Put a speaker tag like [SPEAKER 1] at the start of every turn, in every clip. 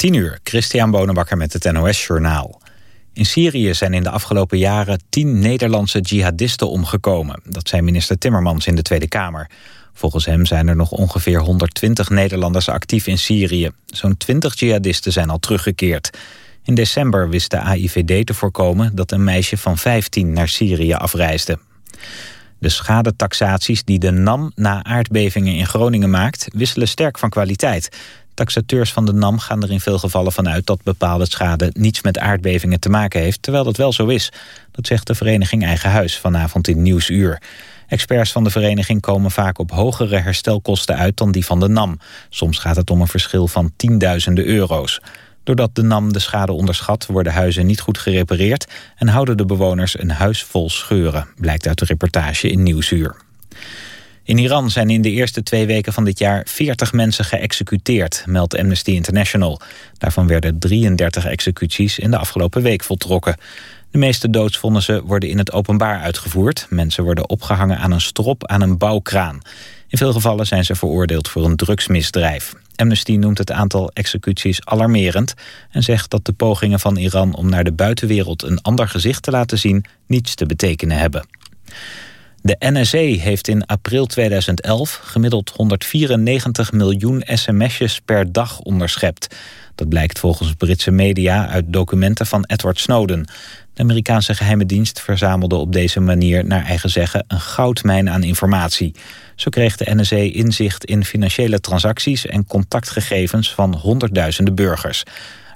[SPEAKER 1] 10 uur, Christian Bonenbakker met het NOS Journaal. In Syrië zijn in de afgelopen jaren tien Nederlandse jihadisten omgekomen. Dat zei minister Timmermans in de Tweede Kamer. Volgens hem zijn er nog ongeveer 120 Nederlanders actief in Syrië. Zo'n 20 jihadisten zijn al teruggekeerd. In december wist de AIVD te voorkomen dat een meisje van 15 naar Syrië afreisde. De schadetaxaties die de NAM na aardbevingen in Groningen maakt... wisselen sterk van kwaliteit. Taxateurs van de NAM gaan er in veel gevallen vanuit... dat bepaalde schade niets met aardbevingen te maken heeft... terwijl dat wel zo is. Dat zegt de vereniging Eigen Huis vanavond in Nieuwsuur. Experts van de vereniging komen vaak op hogere herstelkosten uit... dan die van de NAM. Soms gaat het om een verschil van tienduizenden euro's. Doordat de NAM de schade onderschat worden huizen niet goed gerepareerd... en houden de bewoners een huis vol scheuren, blijkt uit de reportage in Nieuwsuur. In Iran zijn in de eerste twee weken van dit jaar 40 mensen geëxecuteerd, meldt Amnesty International. Daarvan werden 33 executies in de afgelopen week voltrokken. De meeste doodsvonnissen worden in het openbaar uitgevoerd. Mensen worden opgehangen aan een strop aan een bouwkraan. In veel gevallen zijn ze veroordeeld voor een drugsmisdrijf. Amnesty noemt het aantal executies alarmerend... en zegt dat de pogingen van Iran om naar de buitenwereld een ander gezicht te laten zien... niets te betekenen hebben. De NSE heeft in april 2011 gemiddeld 194 miljoen sms'jes per dag onderschept. Dat blijkt volgens Britse media uit documenten van Edward Snowden. De Amerikaanse geheime dienst verzamelde op deze manier naar eigen zeggen een goudmijn aan informatie. Zo kreeg de NSE inzicht in financiële transacties en contactgegevens van honderdduizenden burgers.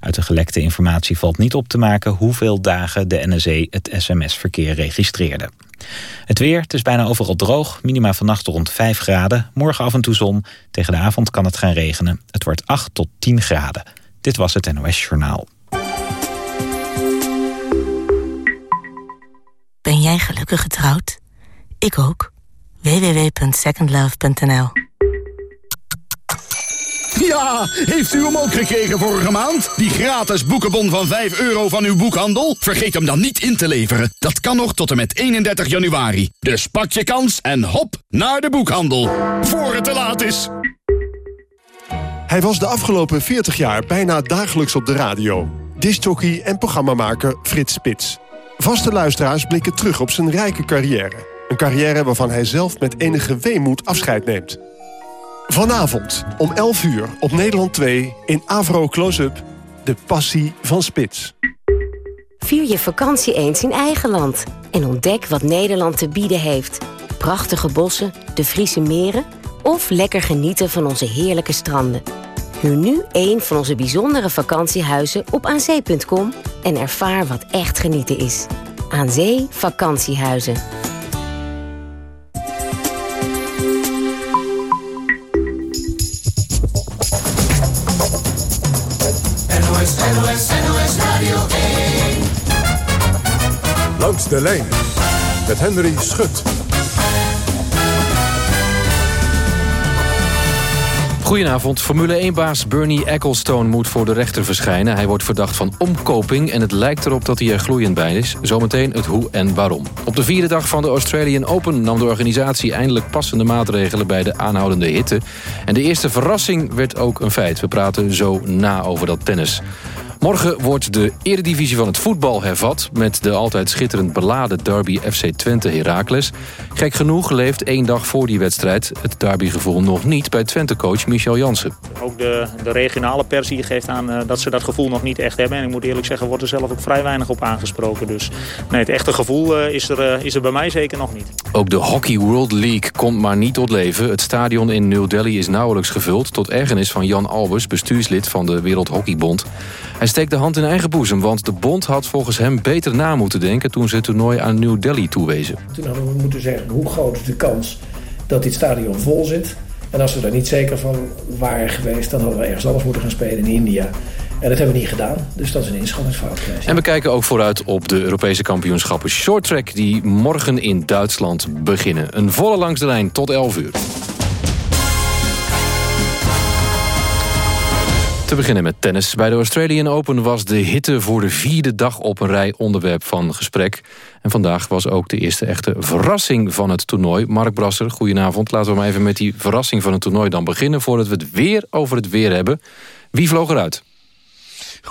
[SPEAKER 1] Uit de gelekte informatie valt niet op te maken hoeveel dagen de NSE het sms-verkeer registreerde. Het weer, het is bijna overal droog. Minima vannacht rond 5 graden. Morgen af en toe zon. Tegen de avond kan het gaan regenen. Het wordt 8 tot 10 graden. Dit was het NOS Journaal.
[SPEAKER 2] Ben jij gelukkig getrouwd? Ik ook. www.secondlove.nl
[SPEAKER 3] ja, heeft u hem ook gekregen vorige maand? Die gratis boekenbon van 5 euro van uw boekhandel? Vergeet hem dan niet in te leveren. Dat kan nog tot en met 31 januari. Dus pak je kans en hop naar de boekhandel. Voor het te laat is.
[SPEAKER 4] Hij was de afgelopen 40 jaar bijna dagelijks op de radio. Discjockey en programmamaker Frits Spits. Vaste luisteraars blikken terug op zijn rijke carrière. Een carrière waarvan hij zelf met enige weemoed afscheid neemt. Vanavond om 11 uur op Nederland 2 in Avro Close-up... De Passie van Spits.
[SPEAKER 5] Vier je vakantie eens in eigen land. En ontdek wat Nederland te bieden heeft. Prachtige bossen, de Friese meren... of lekker genieten van onze heerlijke stranden. Huur nu een van onze bijzondere vakantiehuizen op aanzee.com... en ervaar wat echt genieten is. Aan Zee Vakantiehuizen.
[SPEAKER 6] Langs de lijn met Henry Schut.
[SPEAKER 7] Goedenavond. Formule 1-baas Bernie Ecclestone moet voor de rechter verschijnen. Hij wordt verdacht van omkoping en het lijkt erop dat hij er gloeiend bij is. Zometeen het hoe en waarom. Op de vierde dag van de Australian Open nam de organisatie eindelijk passende maatregelen bij de aanhoudende hitte. En de eerste verrassing werd ook een feit. We praten zo na over dat tennis. Morgen wordt de eredivisie van het voetbal hervat... met de altijd schitterend beladen derby FC Twente Heracles. Gek genoeg leeft één dag voor die wedstrijd... het derbygevoel nog niet bij Twente-coach Michel Jansen.
[SPEAKER 8] Ook de, de regionale pers hier geeft aan uh, dat ze dat gevoel nog niet echt hebben. En ik moet eerlijk zeggen, wordt er zelf ook vrij weinig op aangesproken. Dus nee, het echte gevoel uh, is, er, uh, is er bij mij zeker nog niet.
[SPEAKER 7] Ook de Hockey World League komt maar niet tot leven. Het stadion in New Delhi is nauwelijks gevuld... tot ergernis van Jan Albers, bestuurslid van de Wereldhockeybond. Hij steekt de hand in eigen boezem, want de bond had volgens hem beter na moeten denken... toen ze het toernooi aan New Delhi toewezen.
[SPEAKER 9] Toen hadden we moeten zeggen, hoe groot is de kans dat dit stadion vol zit... En als we daar niet zeker van waren geweest... dan hadden we ergens anders moeten gaan spelen in India. En dat hebben we niet gedaan. Dus dat is een inschattingsfout geweest.
[SPEAKER 7] En we kijken ook vooruit op de Europese kampioenschappen shorttrack... die morgen in Duitsland beginnen. Een volle langs de lijn tot 11 uur. Te beginnen met tennis. Bij de Australian Open was de hitte voor de vierde dag op een rij onderwerp van gesprek. En vandaag was ook de eerste echte verrassing van het toernooi. Mark Brasser, goedenavond. Laten we maar even met die verrassing van het toernooi dan beginnen... voordat we het weer over het weer hebben. Wie vloog eruit?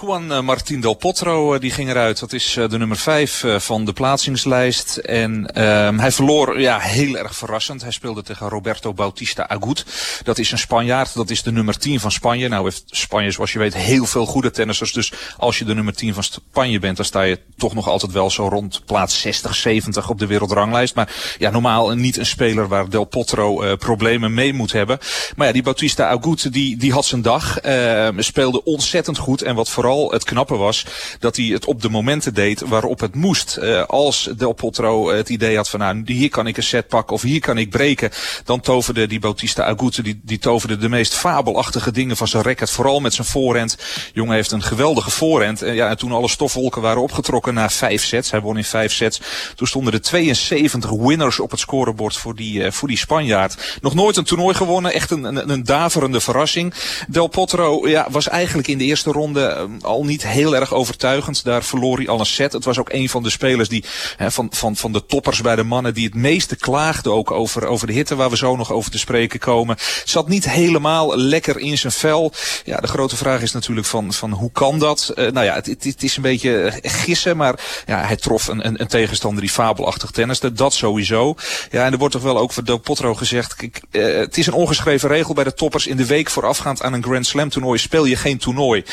[SPEAKER 10] Juan Martín del Potro die ging eruit. Dat is de nummer 5 van de plaatsingslijst. En ehm, hij verloor ja, heel erg verrassend. Hij speelde tegen Roberto Bautista Agut. Dat is een Spanjaard. Dat is de nummer 10 van Spanje. Nou heeft Spanje zoals je weet heel veel goede tennissers. Dus als je de nummer 10 van Spanje bent, dan sta je toch nog altijd wel zo rond plaats 60, 70 op de wereldranglijst. Maar ja, normaal niet een speler waar Del Potro problemen mee moet hebben. Maar ja, die Bautista Agut, die, die had zijn dag. Uh, speelde ontzettend goed. En wat vooral het knappe was, dat hij het op de momenten deed waarop het moest. Uh, als Del Potro het idee had van nou, hier kan ik een set pakken of hier kan ik breken. Dan toverde die Bautista Agut, die, die toverde de meest fabelachtige dingen van zijn racket. Vooral met zijn voorhand. Jongen heeft een geweldige voorhand. En, ja, en toen alle stofwolken waren opgetrokken na vijf sets. Hij won in vijf sets. Toen stonden er 72 winners op het scorebord voor die, uh, voor die Spanjaard. Nog nooit een toernooi gewonnen. Echt een, een, een daverende verrassing. Del Potro ja, was eigenlijk in de eerste ronde al niet heel erg overtuigend. Daar verloor hij al een set. Het was ook een van de spelers die uh, van, van, van de toppers bij de mannen die het meeste klaagde ook over, over de hitte waar we zo nog over te spreken komen. Zat niet helemaal lekker in zijn vel. Ja, de grote vraag is natuurlijk van, van hoe kan dat? Uh, nou ja, het, het, is een beetje gissen, maar ja, hij trof een, een, een tegenstander die fabelachtig tenniste. Dat sowieso. Ja, en er wordt toch wel ook voor Del Potro gezegd, uh, het is een ongeschreven regel bij de toppers. In de week voorafgaand aan een Grand Slam toernooi speel je geen toernooi.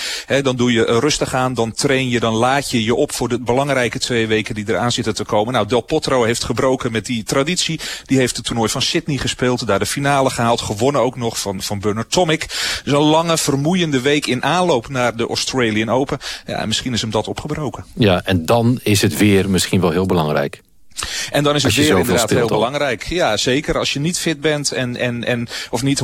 [SPEAKER 10] Dan doe je rustig aan, dan train je, dan laat je je op voor de belangrijke twee weken die eraan zitten te komen. Nou, Del Potro heeft gebroken met die traditie. Die heeft het toernooi van Sydney gespeeld, daar de finale gehaald, gewonnen ook nog van, van Bernard Tomic. Dus een lange, vermoeiende week in aanloop naar de Australian Open. Ja, en misschien is hem dat opgebroken.
[SPEAKER 7] Ja, en dan is het weer misschien wel heel belangrijk.
[SPEAKER 10] En dan is het weer inderdaad heel belangrijk. Ja, zeker. Als je niet fit bent en, en, en of niet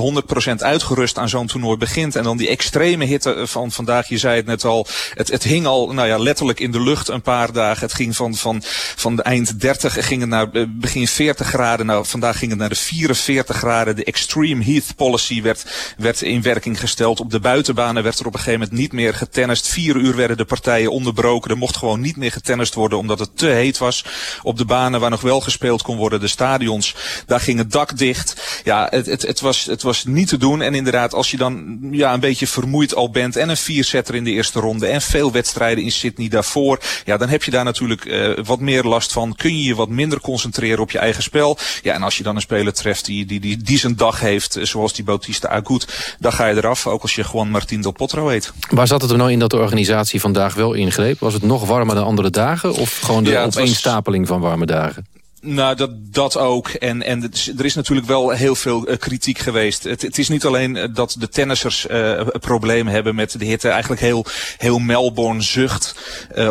[SPEAKER 10] 100% uitgerust aan zo'n toernooi begint. En dan die extreme hitte van vandaag, je zei het net al. Het, het hing al nou ja, letterlijk in de lucht een paar dagen. Het ging van, van, van de eind 30 ging het naar begin 40 graden. Nou, vandaag ging het naar de 44 graden. De extreme heat policy werd, werd in werking gesteld. Op de buitenbanen werd er op een gegeven moment niet meer getennist. Vier uur werden de partijen onderbroken. Er mocht gewoon niet meer getennist worden omdat het te heet was op de baan waar nog wel gespeeld kon worden, de stadions, daar ging het dak dicht. Ja, het, het, het, was, het was niet te doen. En inderdaad, als je dan ja, een beetje vermoeid al bent en een viersetter in de eerste ronde en veel wedstrijden in Sydney daarvoor, ja, dan heb je daar natuurlijk uh, wat meer last van. Kun je je wat minder concentreren op je eigen spel. Ja, en als je dan een speler treft die, die, die, die zijn dag heeft, zoals die Bautista Agut, dan ga je eraf, ook als je gewoon Martin Del Potro heet.
[SPEAKER 7] Waar zat het er nou in dat de organisatie vandaag wel ingreep? Was het nog warmer dan andere dagen? Of gewoon de ja, opeenstapeling was... van warme dagen? dagen.
[SPEAKER 10] Nou, dat, dat ook. En, en er is natuurlijk wel heel veel uh, kritiek geweest. Het, het, is niet alleen uh, dat de tennissers uh, problemen hebben met de hitte. Eigenlijk heel, heel Melbourne zucht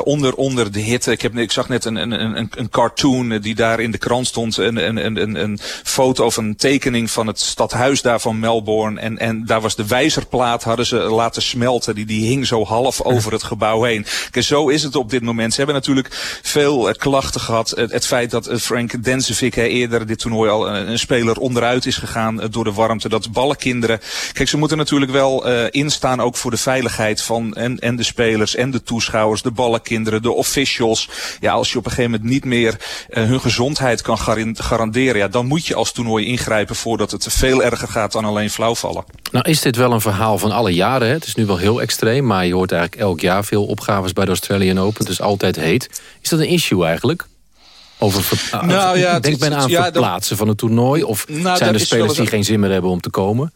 [SPEAKER 10] onder, onder de hitte. Ik, heb, ik zag net een, een, een, een cartoon die daar in de krant stond. Een, een, een, een foto of een tekening van het stadhuis daar van Melbourne. En, en daar was de wijzerplaat, hadden ze laten smelten. Die, die hing zo half over het gebouw heen. Kijk, zo is het op dit moment. Ze hebben natuurlijk veel klachten gehad. Het, het feit dat Frank Frank Denzevic eerder dit toernooi al een, een, speler onderuit is gegaan uh, door de warmte. Dat ballenkinderen. Kijk, ze moeten natuurlijk wel uh, instaan ook voor de veiligheid van en, en de spelers en de toeschouwers, de ballenkinderen, de officials. Ja, als je op een gegeven moment niet meer hun gezondheid kan garanderen, ja, dan moet je als toernooi ingrijpen voordat het veel erger gaat dan alleen flauwvallen.
[SPEAKER 7] Nou is dit wel een verhaal van alle jaren. Hè? Het is nu wel heel extreem, maar je hoort eigenlijk elk jaar veel opgaves bij de Australian Open. Het is altijd heet. Is dat een issue eigenlijk? Over nou, ja, denk men aan ja, verplaatsen van het toernooi? Of nou, zijn er spelers die geen zin meer hebben om te komen?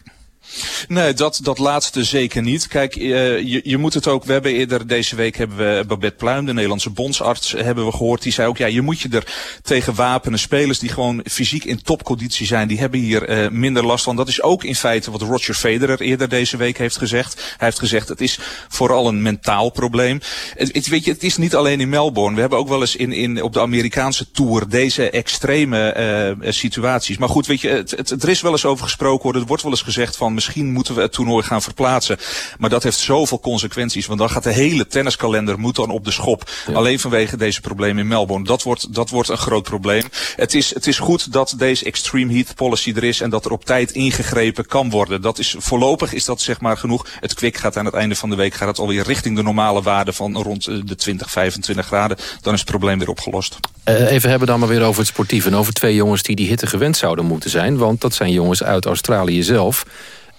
[SPEAKER 10] Nee, dat, dat laatste zeker niet. Kijk, uh, je, je moet het ook... We hebben eerder deze week hebben we Babette Pluim, de Nederlandse bondsarts, hebben we gehoord. Die zei ook, ja, je moet je er tegen wapenen. Spelers die gewoon fysiek in topconditie zijn, die hebben hier uh, minder last van. Dat is ook in feite wat Roger Federer eerder deze week heeft gezegd. Hij heeft gezegd, het is vooral een mentaal probleem. Het, het, weet je, het is niet alleen in Melbourne. We hebben ook wel eens in, in, op de Amerikaanse Tour deze extreme uh, situaties. Maar goed, weet je, het, het, er is wel eens over gesproken worden. Er wordt wel eens gezegd van misschien moeten we het toernooi gaan verplaatsen. Maar dat heeft zoveel consequenties. Want dan gaat de hele tenniskalender moet dan op de schop. Alleen vanwege deze problemen in Melbourne. Dat wordt, dat wordt een groot probleem. Het is, het is goed dat deze extreme heat policy er is. En dat er op tijd ingegrepen kan worden. Dat is, voorlopig is dat zeg maar genoeg. Het kwik gaat aan het einde van de week gaat het alweer richting de normale waarde van rond de 20, 25 graden. Dan is het probleem weer opgelost.
[SPEAKER 7] Uh, even hebben dan maar weer over het sportief. En over twee jongens die die hitte gewend zouden moeten zijn. Want dat zijn jongens uit Australië zelf.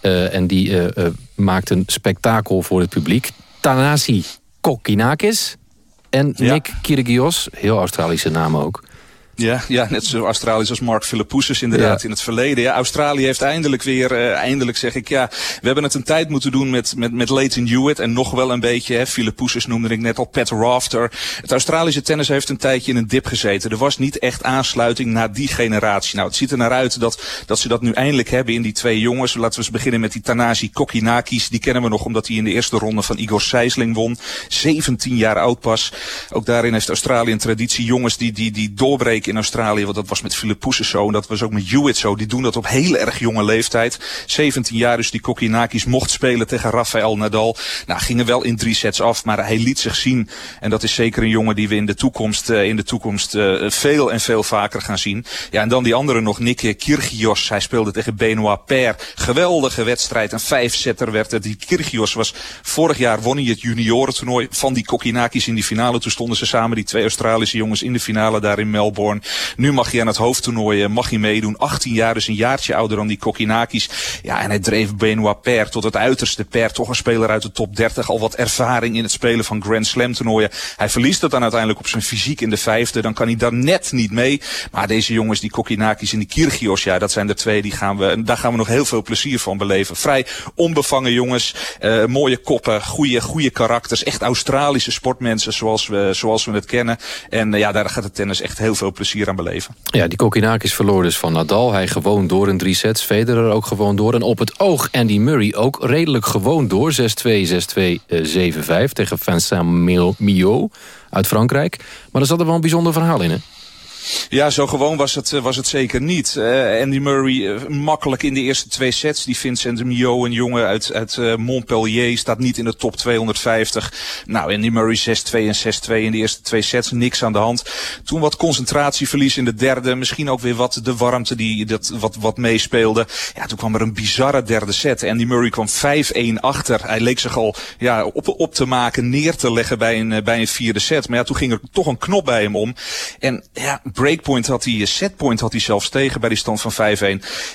[SPEAKER 7] Uh, en die uh, uh, maakt een spektakel voor het publiek. Tanasi Kokkinakis en Nick Kyrgios. Heel Australische naam ook.
[SPEAKER 10] Ja, ja, net zo Australisch als Mark Philippoussis inderdaad in het verleden. Ja, Australië heeft eindelijk weer, uh, eindelijk zeg ik, ja, we hebben het een tijd moeten doen met, met, met Leighton Hewitt en nog wel een beetje, hè, Philippoussis noemde ik net al, Pat Rafter. Het Australische tennis heeft een tijdje in een dip gezeten. Er was niet echt aansluiting naar die generatie. Nou, het ziet er naar uit dat, dat ze dat nu eindelijk hebben in die twee jongens. Laten we eens beginnen met die Tanasi Kokkinakis. Die kennen we nog omdat hij in de eerste ronde van Igor Sijsling won. 17 jaar oud pas. Ook daarin heeft Australië een traditie. Jongens die, die, die doorbreken in Australië. Want dat was met Philippoussis zo. En dat was ook met Hewitt zo. Die doen dat op heel erg jonge leeftijd. 17 jaar dus die Kokkinakis mocht spelen tegen Rafael Nadal. Nou, gingen wel in drie sets af. Maar hij liet zich zien. En dat is zeker een jongen die we in de toekomst, uh, in de toekomst uh, veel en veel vaker gaan zien. Ja, en dan die andere nog, Nick Kyrgios. Hij speelde tegen Benoit Per. Geweldige wedstrijd. Een vijfsetter werd het. Die Kyrgios was vorig jaar won hij het juniorentoernooi van die Kokkinakis in die finale. Toen stonden ze samen, die twee Australische jongens, in de finale daar in Melbourne. Nu mag hij aan het hoofdtoernooi mag hij meedoen. 18 jaar, dus een jaartje ouder dan die Kokkinakis. Ja, en hij dreef Benoit Per tot het uiterste. Per, toch een speler uit de top 30. Al wat ervaring in het spelen van Grand Slam toernooien. Hij verliest het dan uiteindelijk op zijn fysiek in de vijfde. Dan kan hij daar net niet mee. Maar deze jongens, die Kokkinakis en die Kyrgios, ja, dat zijn de twee. Die gaan we, daar gaan we nog heel veel plezier van beleven. Vrij onbevangen jongens. Uh, mooie koppen, goede, goede karakters. Echt Australische sportmensen zoals we, zoals we het kennen. En uh, ja, daar gaat het tennis echt heel veel plezier aan beleven.
[SPEAKER 7] Ja, die Kokkinakis verloor dus van Nadal. Hij gewoon door in drie sets. Federer ook gewoon door. En op het oog Andy Murray ook redelijk gewoon door. 6-2, 6-2, uh, 7-5 tegen Vincent Millot uit Frankrijk. Maar er zat er wel een bijzonder verhaal in, hè?
[SPEAKER 10] Ja, zo gewoon was het, was het zeker niet. Uh, Andy Murray uh, makkelijk in de eerste twee sets. Die Vincent Mio, een jongen uit, uit Montpellier, staat niet in de top 250. Nou, Andy Murray 6-2 en 6-2 in de eerste twee sets. Niks aan de hand. Toen wat concentratieverlies in de derde. Misschien ook weer wat de warmte die dat wat, wat meespeelde. Ja, toen kwam er een bizarre derde set. Andy Murray kwam 5-1 achter. Hij leek zich al ja, op, op te maken, neer te leggen bij een, bij een vierde set. Maar ja, toen ging er toch een knop bij hem om. En ja, breakpoint had hij, setpoint had hij zelfs tegen bij die stand van 5-1.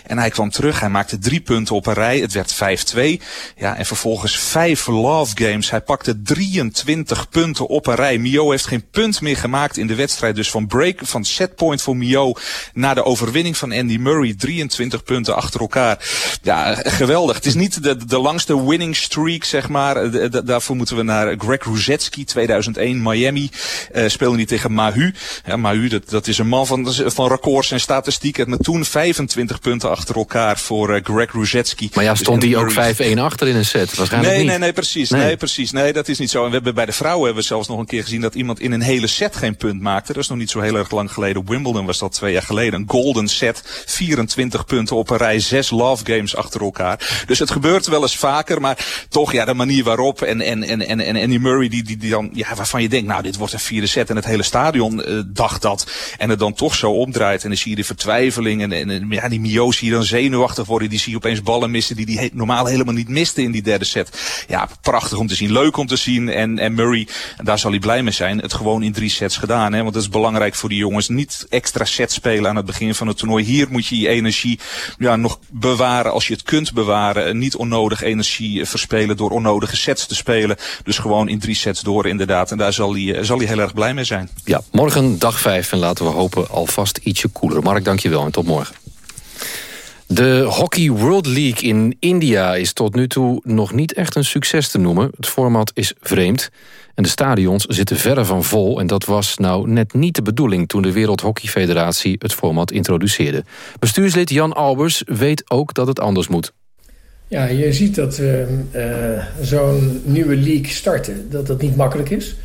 [SPEAKER 10] En hij kwam terug, hij maakte drie punten op een rij. Het werd 5-2. Ja, en vervolgens vijf love games. Hij pakte 23 punten op een rij. Mio heeft geen punt meer gemaakt in de wedstrijd. Dus van break, van setpoint voor Mio naar de overwinning van Andy Murray. 23 punten achter elkaar. Ja, geweldig. Het is niet de, de langste winning streak, zeg maar. Daarvoor moeten we naar Greg Ruzetsky, 2001, Miami. Uh, speelde hij tegen Mahu. Ja, Mahu, dat, dat is een man van, van records en statistiek. Het met toen 25 punten achter elkaar voor uh, Greg Ruzetsky.
[SPEAKER 7] Maar ja, stond hij ook 5-1 achter in een set? Waarschijnlijk
[SPEAKER 10] nee,
[SPEAKER 7] niet.
[SPEAKER 10] nee, nee, precies. Nee. nee. precies. Nee, dat is niet zo. En we hebben bij de vrouwen hebben we zelfs nog een keer gezien dat iemand in een hele set geen punt maakte. Dat is nog niet zo heel erg lang geleden. Wimbledon was dat twee jaar geleden. Een golden set. 24 punten op een rij. Zes love games achter elkaar. Dus het gebeurt wel eens vaker. Maar toch, ja, de manier waarop. En, en, en, en, en Andy Murray, die, die, die dan, ja, waarvan je denkt, nou, dit wordt een vierde set. En het hele stadion uh, dacht dat. En het dan toch zo omdraait. En dan zie je de vertwijfeling. En, en, ja, die Mio's zie dan zenuwachtig worden. Die zie je opeens ballen missen die die normaal helemaal niet miste in die derde set. Ja, prachtig om te zien. Leuk om te zien. En, en Murray, daar zal hij blij mee zijn, het gewoon in drie sets gedaan. Hè? Want dat is belangrijk voor die jongens. Niet extra sets spelen aan het begin van het toernooi. Hier moet je je energie ja, nog bewaren als je het kunt bewaren. Niet onnodig energie verspelen door onnodige sets te spelen. Dus gewoon in drie sets door inderdaad. En daar zal hij, zal hij heel erg blij mee zijn.
[SPEAKER 7] Ja, morgen dag vijf en laten we hopen alvast ietsje koeler. Mark, dankjewel en tot morgen. De Hockey World League in India is tot nu toe nog niet echt een succes te noemen. Het format is vreemd en de stadions zitten verre van vol... en dat was nou net niet de bedoeling toen de Wereldhockeyfederatie het format introduceerde. Bestuurslid Jan Albers weet ook dat het anders moet.
[SPEAKER 9] Ja, je ziet dat uh, uh, zo'n nieuwe league starten, dat dat niet makkelijk is...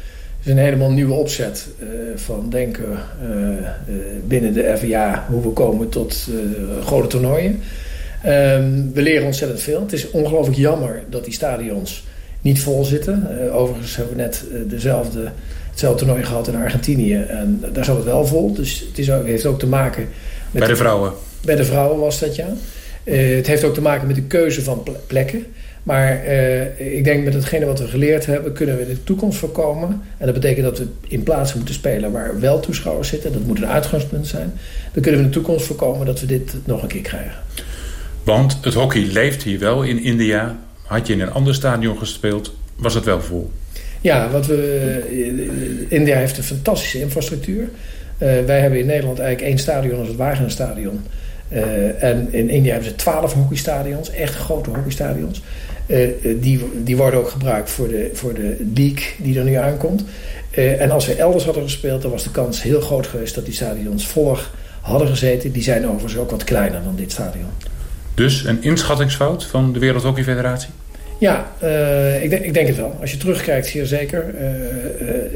[SPEAKER 9] Het is een helemaal nieuwe opzet uh, van denken uh, uh, binnen de FIA hoe we komen tot grote toernooien. Um, we leren ontzettend veel. Het is ongelooflijk jammer dat die stadions niet vol zitten. overigens hebben we net dezelfde, hetzelfde toernooi gehad in Argentinië. En daar zat het wel vol. Dus het is ook, heeft ook te maken met...
[SPEAKER 11] Bij de vrouwen?
[SPEAKER 9] Bij de vrouwen was dat, ja. het heeft ook te maken met de keuze van plekken. Maar uh, ik denk met hetgene wat we geleerd hebben... kunnen we de toekomst voorkomen. En dat betekent dat we in plaatsen moeten spelen... waar wel toeschouwers zitten. Dat moet een uitgangspunt zijn. Dan kunnen we in de toekomst voorkomen dat we dit nog een keer krijgen.
[SPEAKER 11] Want het hockey leeft hier wel in India. Had je in een ander stadion gespeeld, was het wel vol?
[SPEAKER 9] Ja, wat we, India heeft een fantastische infrastructuur. wij hebben in Nederland eigenlijk één stadion als het Wagenstadion. Uh, en in India hebben ze twaalf hockeystadions, echt grote hockeystadions. Uh, die, die worden ook gebruikt voor de, voor de league die er nu aankomt. Uh, en als we elders hadden gespeeld, dan was de kans heel groot geweest dat die stadions voller hadden gezeten. Die zijn overigens ook wat kleiner dan dit stadion.
[SPEAKER 11] Dus een inschattingsfout van de Wereldhockeyfederatie?
[SPEAKER 9] Ja, uh, ik, denk, ik, denk, het wel. Als je terugkijkt, zeer zeker.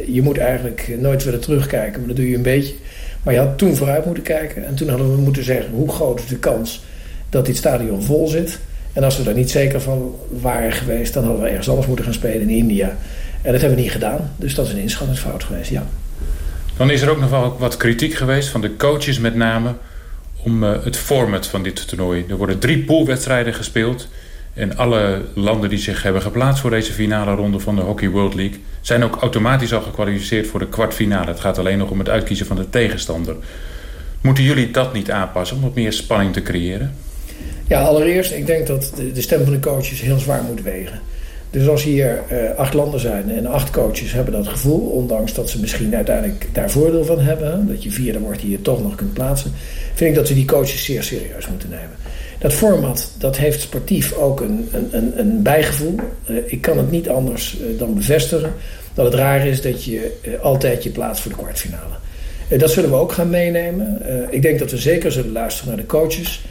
[SPEAKER 9] Je moet eigenlijk nooit willen terugkijken, maar dat doe je een beetje. Maar je had toen vooruit moeten kijken. En toen hadden we moeten zeggen, hoe groot is de kans dat dit stadion vol zit? En als we daar niet zeker van waren geweest... dan hadden we ergens anders moeten gaan spelen in India. En dat hebben we niet gedaan. Dus dat is een inschattingsfout geweest, ja.
[SPEAKER 11] Dan is er ook nog wel wat kritiek geweest van de coaches met name... om het format van dit toernooi. Er worden drie poolwedstrijden gespeeld... En alle landen die zich hebben geplaatst voor deze finale ronde van de Hockey World League... zijn ook automatisch al gekwalificeerd voor de kwartfinale. Het gaat alleen nog om het uitkiezen van de tegenstander. Moeten jullie dat niet aanpassen om wat meer spanning te creëren?
[SPEAKER 9] Ja, allereerst, ik denk dat de, stem van de coaches heel zwaar moet wegen. Dus als hier uh, acht landen zijn en acht coaches hebben dat gevoel... ondanks dat ze misschien uiteindelijk daar voordeel van hebben... dat je vierde wordt die je toch nog kunt plaatsen... vind ik dat ze die coaches zeer serieus moeten nemen. Dat format dat heeft sportief ook een, een, een bijgevoel. Uh, ik kan het niet anders uh, dan bevestigen dat het raar is dat je altijd je plaatst voor de kwartfinale. dat zullen we ook gaan meenemen. ik denk dat we zeker zullen luisteren naar de coaches.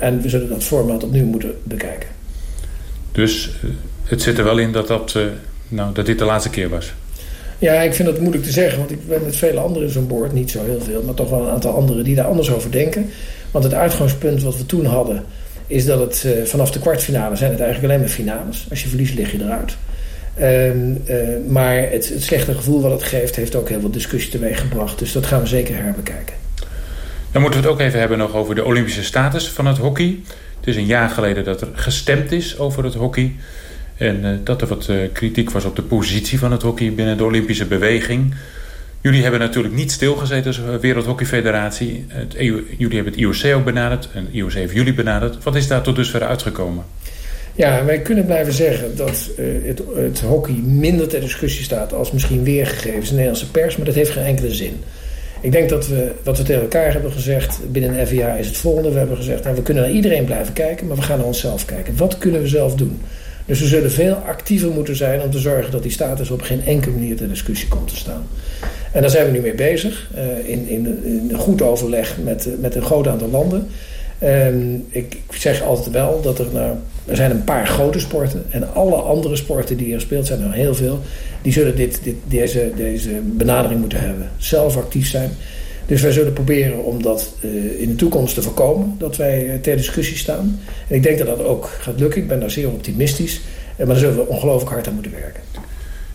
[SPEAKER 9] En we zullen dat format opnieuw moeten bekijken.
[SPEAKER 11] Dus het zit er wel in dat, dat, nou, dat dit de laatste keer was?
[SPEAKER 9] Ja, ik vind dat moeilijk te zeggen, want ik ben met vele anderen zo'n boord, niet zo heel veel, maar toch wel een aantal anderen die daar anders over denken. Want het uitgangspunt wat we toen hadden, is dat het vanaf de kwartfinale zijn het eigenlijk alleen maar finales. Als je verliest, lig je eruit. Uh, maar het, het, slechte gevoel wat het geeft, heeft ook heel veel discussie teweeg gebracht. Dus dat gaan we zeker herbekijken.
[SPEAKER 11] Dan moeten we het ook even hebben nog over de Olympische status van het hockey. Het is een jaar geleden dat er gestemd is over het hockey. En uh, dat er wat kritiek was op de positie van het hockey binnen de Olympische beweging. Jullie hebben natuurlijk niet stilgezeten als Wereldhockeyfederatie. Het EU, jullie hebben het IOC ook benaderd en IOC heeft jullie benaderd. Wat is daar tot dusver uitgekomen?
[SPEAKER 9] Ja, wij kunnen blijven zeggen dat het, het, hockey minder ter discussie staat als misschien weergegeven in de Nederlandse pers, maar dat heeft geen enkele zin. Ik denk dat we wat we tegen elkaar hebben gezegd binnen de FIA is het volgende. We hebben gezegd, nou, we kunnen naar iedereen blijven kijken, maar we gaan naar onszelf kijken. Wat kunnen we zelf doen? Dus we zullen veel actiever moeten zijn om te zorgen dat die status op geen enkele manier ter discussie komt te staan. En daar zijn we nu mee bezig, uh, in, in, in, goed overleg met, met een groot aantal landen. Ik, ik, zeg altijd wel dat er, nou, er zijn een paar grote sporten en alle andere sporten die er speelt zijn er heel veel. Die zullen dit, dit, deze, deze benadering moeten hebben. Zelf actief zijn. Dus wij zullen proberen om dat uh, in de toekomst te voorkomen, dat wij uh, ter discussie staan. En ik denk dat dat ook gaat lukken. Ik ben daar zeer optimistisch. maar daar zullen we ongelooflijk hard aan moeten werken.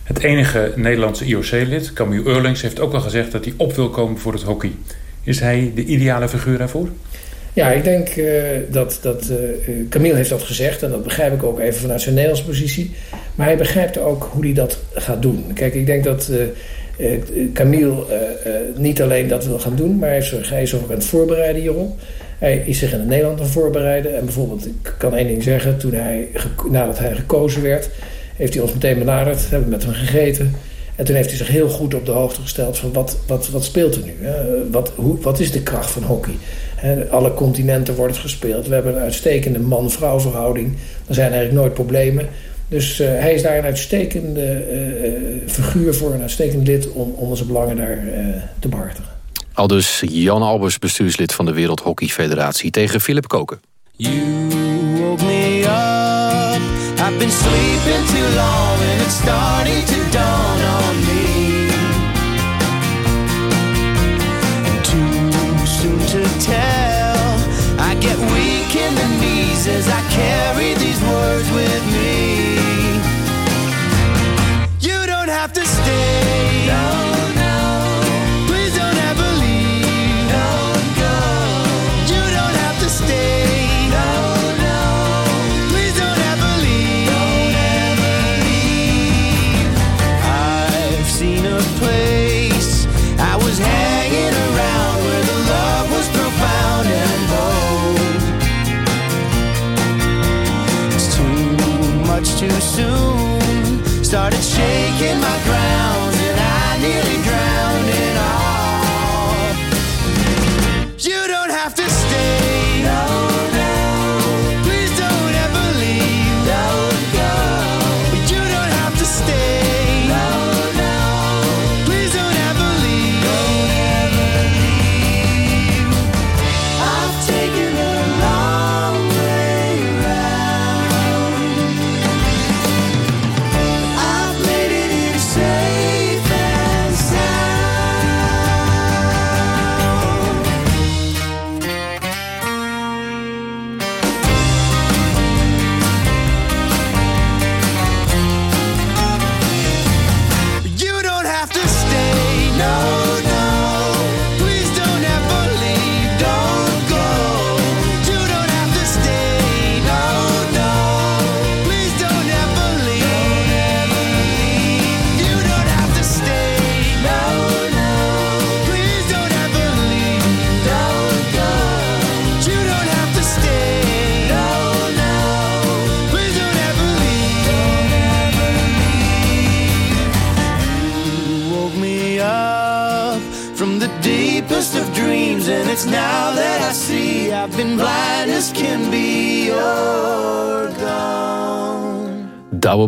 [SPEAKER 11] Het enige Nederlandse IOC-lid, Camille Eurlings, heeft ook al gezegd dat hij op wil komen voor het hockey. Is hij de ideale figuur daarvoor?
[SPEAKER 9] Ja, ik denk uh, dat, dat uh, Camille heeft dat gezegd en dat begrijp ik ook even vanuit zijn Nederlandse positie. Maar hij begrijpt ook hoe hij dat gaat doen. Kijk, ik denk dat Camille niet alleen dat wil gaan doen, maar hij, heeft, hij is ook aan het voorbereiden hierop. Hij is zich in Nederland aan het voorbereiden. En bijvoorbeeld, ik kan één ding zeggen, toen hij, nadat hij gekozen werd heeft hij ons meteen benaderd, hebben we met hem gegeten. En toen heeft hij zich heel goed op de hoogte gesteld van wat, wat, wat speelt er nu? Hè? Wat, hoe, wat is de kracht van hockey? Hè, alle continenten wordt het gespeeld. We hebben een uitstekende man-vrouw verhouding. Er zijn eigenlijk nooit problemen. Dus uh, hij is daar een uitstekende uh, figuur voor, een uitstekend lid om, om onze belangen daar uh, te behartigen.
[SPEAKER 7] Al dus Jan Albers, bestuurslid van de Wereldhockeyfederatie, tegen Philip Koken. You woke me up. I've been sleeping too long and it's starting to dawn on get weak in the knees as I
[SPEAKER 12] started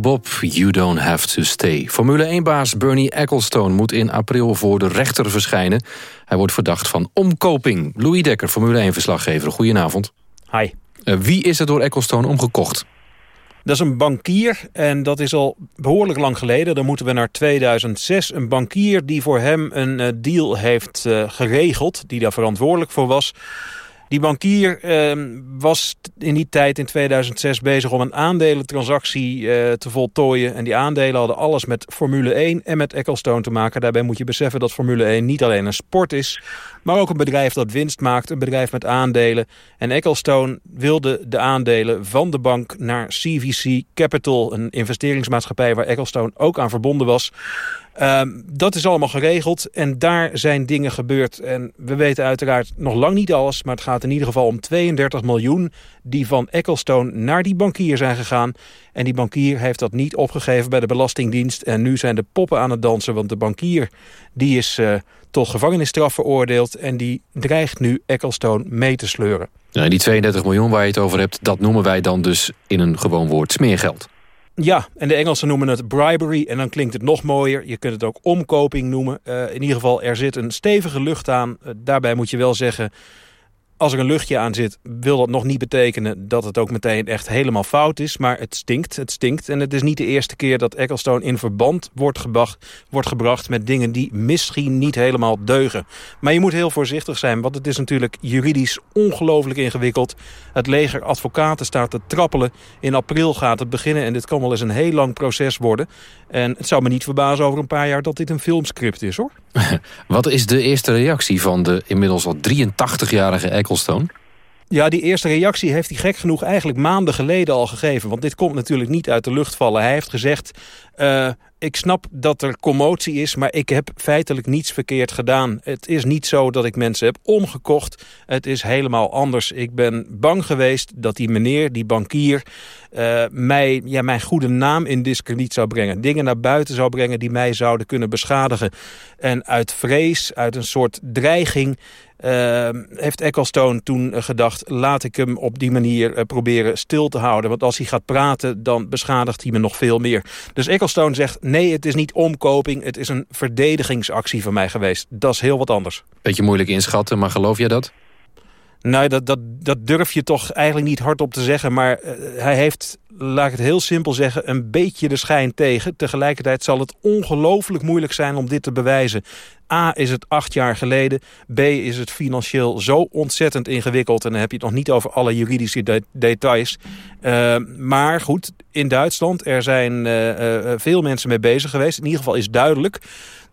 [SPEAKER 7] Bob, You Don't Have To Stay. Formule 1-baas Bernie Ecclestone moet in april voor de rechter verschijnen. Hij wordt verdacht van omkoping. Louis Dekker, Formule 1-verslaggever. Goedenavond.
[SPEAKER 13] Hi.
[SPEAKER 7] Eh, wie is er door Ecclestone omgekocht?
[SPEAKER 13] Dat is een bankier en dat is al behoorlijk lang geleden. Dan moeten we naar 2006. Een bankier die voor hem een eh, deal heeft eh, geregeld, die daar verantwoordelijk voor was. Die bankier eh, was in die tijd in 2006 bezig om een aandelentransactie eh, te voltooien. En die aandelen hadden alles met Formule 1 en met Ecclestone te maken. Daarbij moet je beseffen dat Formule 1 niet alleen een sport is... maar ook een bedrijf dat winst maakt, een bedrijf met aandelen. En Ecclestone wilde de aandelen van de bank naar CVC Capital... een investeringsmaatschappij waar Ecclestone ook aan verbonden was... Ehm, dat is allemaal geregeld en daar zijn dingen gebeurd. En we weten uiteraard nog lang niet alles... maar het gaat in ieder geval om 32 miljoen... die van Ecclestone naar die bankier zijn gegaan. En die bankier heeft dat niet opgegeven bij de Belastingdienst. En nu zijn de poppen aan het dansen, want de bankier... die is eh, tot gevangenisstraf veroordeeld... en die dreigt nu Ecclestone mee te sleuren.
[SPEAKER 7] Nou, die 32 miljoen waar je het over hebt... dat noemen wij dan dus in een gewoon woord smeergeld.
[SPEAKER 13] Ja, en de Engelsen noemen het bribery en dan klinkt het nog mooier. Je kunt het ook omkoping noemen. Eh, in ieder geval, er zit een stevige lucht aan. Eh, daarbij moet je wel zeggen, als er een luchtje aan zit... wil dat nog niet betekenen dat het ook meteen echt helemaal fout is. Maar het stinkt, het stinkt. En het is niet de eerste keer dat Ecclestone in verband wordt, gebracht, wordt gebracht... met dingen die misschien niet helemaal deugen. Maar je moet heel voorzichtig zijn, want het is natuurlijk juridisch ongelooflijk ingewikkeld. Het leger advocaten staat te trappelen. In april gaat het beginnen en dit kan wel eens een heel lang proces worden. En het zou me niet verbazen over een paar jaar dat dit een filmscript is, hoor.
[SPEAKER 7] Wat is de eerste reactie van de inmiddels al 83-jarige Ecclestone?
[SPEAKER 13] Ja, die eerste reactie heeft hij gek genoeg eigenlijk maanden geleden al gegeven. Want dit komt natuurlijk niet uit de lucht vallen. Hij heeft gezegd, uh, ik snap dat er commotie is, maar ik heb feitelijk niets verkeerd gedaan. Het is niet zo dat ik mensen heb omgekocht. Het is helemaal anders. Ik ben bang geweest dat die meneer, die bankier... Uh, mij, ja, mijn goede naam in diskrediet zou brengen. Dingen naar buiten zou brengen die mij zouden kunnen beschadigen. En uit vrees, uit een soort dreiging... Uh, heeft Ecclestone toen gedacht... laat ik hem op die manier uh, proberen stil te houden. Want als hij gaat praten, dan beschadigt hij me nog veel meer. Dus Ecclestone zegt... nee, het is niet omkoping, het is een verdedigingsactie van mij geweest. Dat is heel wat anders.
[SPEAKER 7] Beetje moeilijk inschatten, maar geloof jij dat?
[SPEAKER 13] Nou, dat, dat, dat durf je toch eigenlijk niet hardop te zeggen. Maar uh, hij heeft, laat ik het heel simpel zeggen, een beetje de schijn tegen. Tegelijkertijd zal het ongelooflijk moeilijk zijn om dit te bewijzen. A, is het acht jaar geleden. B, is het financieel zo ontzettend ingewikkeld. En dan heb je het nog niet over alle juridische de details. Uh, maar goed, in Duitsland, er zijn uh, veel mensen mee bezig geweest. In ieder geval is duidelijk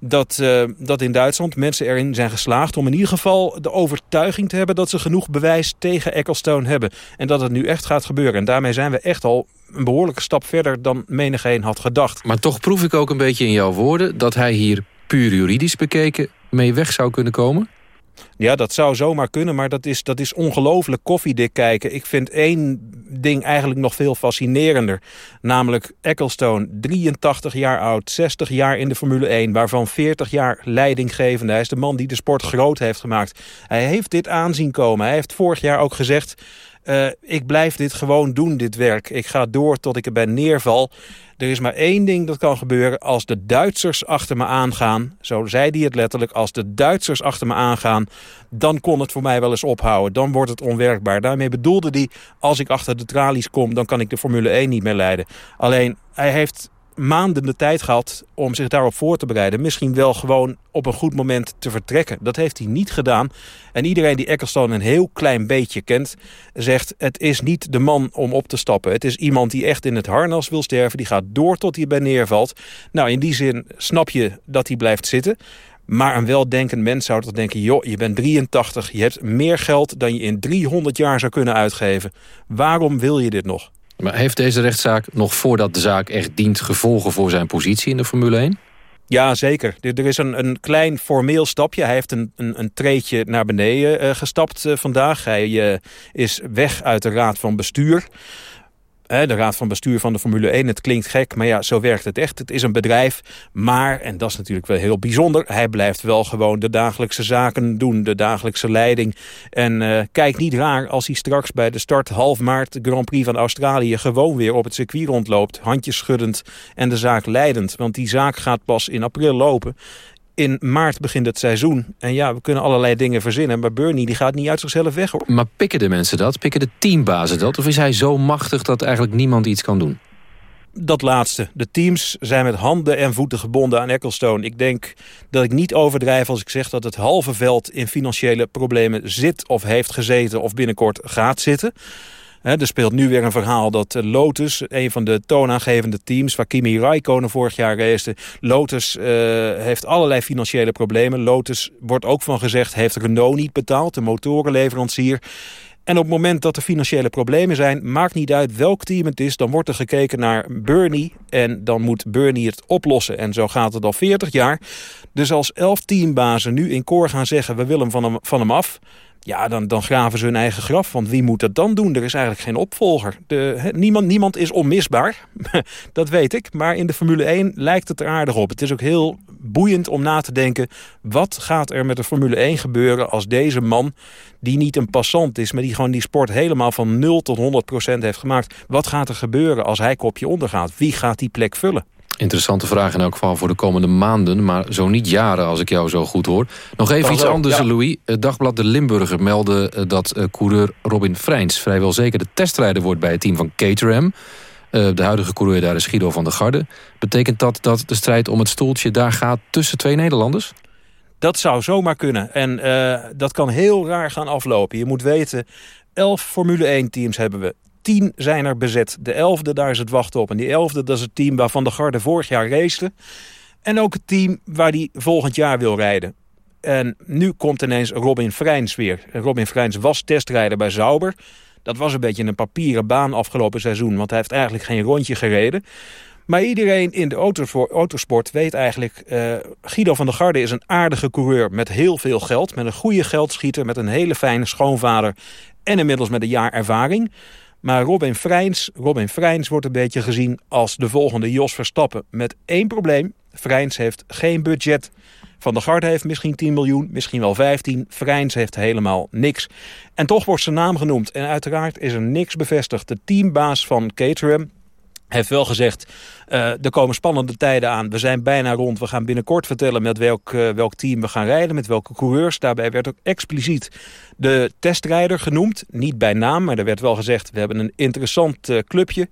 [SPEAKER 13] dat, uh, dat in Duitsland mensen erin zijn geslaagd... om in ieder geval de overtuiging te hebben... dat ze genoeg bewijs tegen Ecclestone hebben. En dat het nu echt gaat gebeuren. En daarmee zijn we echt al een behoorlijke stap verder... dan menigeen had gedacht.
[SPEAKER 7] Maar toch proef ik ook een beetje in jouw woorden... dat hij hier puur juridisch bekeken mee weg zou kunnen komen?
[SPEAKER 13] Ja, dat zou zomaar kunnen, maar dat is, dat is ongelooflijk koffiedik kijken. Ik vind één ding eigenlijk nog veel fascinerender. Namelijk Ecclestone, 83 jaar oud, 60 jaar in de Formule 1... waarvan 40 jaar leidinggevende. Hij is de man die de sport groot heeft gemaakt. Hij heeft dit aanzien komen. Hij heeft vorig jaar ook gezegd... Uh, ik blijf dit gewoon doen, dit werk. Ik ga door tot ik erbij neerval. Er is maar één ding dat kan gebeuren. Als de Duitsers achter me aangaan, zo zei hij het letterlijk... als de Duitsers achter me aangaan, dan kon het voor mij wel eens ophouden. Dan wordt het onwerkbaar. Daarmee bedoelde hij, als ik achter de tralies kom... dan kan ik de Formule 1 niet meer leiden. Alleen, hij heeft maanden de tijd gehad om zich daarop voor te bereiden. Misschien wel gewoon op een goed moment te vertrekken. Dat heeft hij niet gedaan. En iedereen die Ecclestone een heel klein beetje kent... zegt het is niet de man om op te stappen. Het is iemand die echt in het harnas wil sterven. Die gaat door tot hij bij neervalt. Nou, in die zin snap je dat hij blijft zitten... Maar een weldenkend mens zou toch denken... joh, je bent 83, je hebt meer geld dan je in 300 jaar zou kunnen uitgeven. Waarom wil je dit nog?
[SPEAKER 7] Maar heeft deze rechtszaak nog voordat de zaak echt dient gevolgen voor zijn positie in de Formule 1?
[SPEAKER 13] Ja, zeker. Er is een, een klein formeel stapje. Hij heeft een, een, een naar beneden uh, gestapt uh, vandaag. Hij uh, is weg uit de raad van bestuur. De raad van bestuur van de Formule 1, het klinkt gek, maar ja, zo werkt het echt. Het is een bedrijf, maar, en dat is natuurlijk wel heel bijzonder... hij blijft wel gewoon de dagelijkse zaken doen, de dagelijkse leiding. En uh, kijk niet raar als hij straks bij de start half maart... de Grand Prix van Australië gewoon weer op het circuit rondloopt... handjes schuddend en de zaak leidend. Want die zaak gaat pas in april lopen in maart begint het seizoen. En ja, we kunnen allerlei dingen verzinnen. Maar Bernie die gaat niet uit zichzelf weg. Hoor.
[SPEAKER 7] Maar pikken de mensen dat? Pikken de teambazen dat? Of is hij zo machtig dat eigenlijk niemand iets kan doen?
[SPEAKER 13] Dat laatste. De teams zijn met handen en voeten gebonden aan Ecclestone. Ik denk dat ik niet overdrijf als ik zeg dat het halve veld in financiële problemen zit of heeft gezeten of binnenkort gaat zitten. Er speelt nu weer een verhaal dat Lotus, een van de toonaangevende teams... waar Kimi Raikkonen vorig jaar race, Lotus uh, heeft allerlei financiële problemen. Lotus wordt ook van gezegd, heeft Renault niet betaald, de motorenleverancier. En op het moment dat er financiële problemen zijn... maakt niet uit welk team het is... dan wordt er gekeken naar Bernie... en dan moet Bernie het oplossen. En zo gaat het al 40 jaar. Dus als elf teambazen nu in koor gaan zeggen... we willen van hem, van hem af... Ja, dan, dan graven ze hun eigen graf. Want wie moet dat dan doen? Er is eigenlijk geen opvolger. De, niemand, niemand is onmisbaar. dat weet ik. Maar in de Formule 1 lijkt het er aardig op. Het is ook heel boeiend om na te denken... wat gaat er met de Formule 1 gebeuren als deze man... die niet een passant is, maar die gewoon die sport helemaal van 0 tot 100 procent heeft gemaakt... wat gaat er gebeuren als hij kopje ondergaat? Wie gaat die plek vullen?
[SPEAKER 7] Interessante vraag in elk geval voor de komende maanden... maar zo niet jaren, als ik jou zo goed hoor. Nog even iets anders, ja. Louis. Het dagblad De Limburger meldde dat uh, coureur Robin Freins... vrijwel zeker de testrijder wordt bij het team van Caterham. Uh, de huidige coureur daar is Guido van der Garde. Betekent dat dat de strijd om het stoeltje daar gaat tussen twee Nederlanders?
[SPEAKER 13] Dat zou zomaar kunnen. En uh, dat kan heel raar gaan aflopen. Je moet weten, elf Formule 1-teams hebben we. Tien zijn er bezet. De elfde, daar is het wachten op. En die elfde, dat is het team waarvan de Garde vorig jaar race. En ook het team waar die volgend jaar wil rijden. En nu komt ineens Robin Freins weer. Robin Freins was testrijder bij Sauber. Dat was een beetje een papieren baan afgelopen seizoen... want hij heeft eigenlijk geen rondje gereden. Maar iedereen in de autosport weet eigenlijk... Uh, Guido van der Garde is een aardige coureur met heel veel geld... met een goede geldschieter, met een hele fijne schoonvader... en inmiddels met een jaar ervaring... Maar Robin Freins, Robin Freins wordt een beetje gezien als de volgende Jos Verstappen. Met één probleem. Freins heeft geen budget. Van der Garde heeft misschien 10 miljoen, misschien wel 15. Freins heeft helemaal niks. En toch wordt zijn naam genoemd. En uiteraard is er niks bevestigd. De teambaas van Caterham, heeft wel gezegd, uh, er komen spannende tijden aan. We zijn bijna rond. We gaan binnenkort vertellen met welk, uh, welk team we gaan rijden. Met welke coureurs. Daarbij werd ook expliciet de testrijder genoemd. Niet bij naam, maar er werd wel gezegd... we hebben een interessant uh, clubje.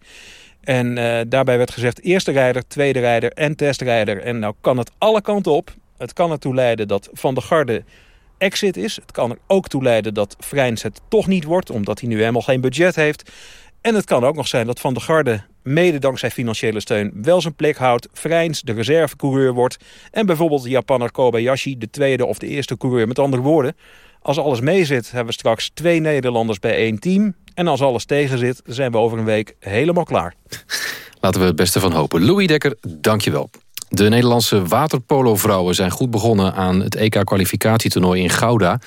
[SPEAKER 13] En daarbij werd gezegd eerste rijder, tweede rijder en testrijder. En nou kan het alle kanten op. Het kan ertoe leiden dat Van der Garde exit is. Het kan er ook toe leiden dat Freins het toch niet wordt... omdat hij nu helemaal geen budget heeft... En het kan ook nog zijn dat Van der Garde mede dankzij financiële steun wel zijn plek houdt. Freins de reservecoureur wordt. En bijvoorbeeld de Japaner Kobayashi de tweede of de eerste coureur. Met andere woorden, als alles meezit hebben we straks twee Nederlanders bij één team. En als alles tegenzit zijn we over een week helemaal klaar.
[SPEAKER 7] Laten we het beste van hopen. Louis Dekker, dankjewel. De Nederlandse waterpolo-vrouwen zijn goed begonnen aan het EK-kwalificatietoernooi in Gouda.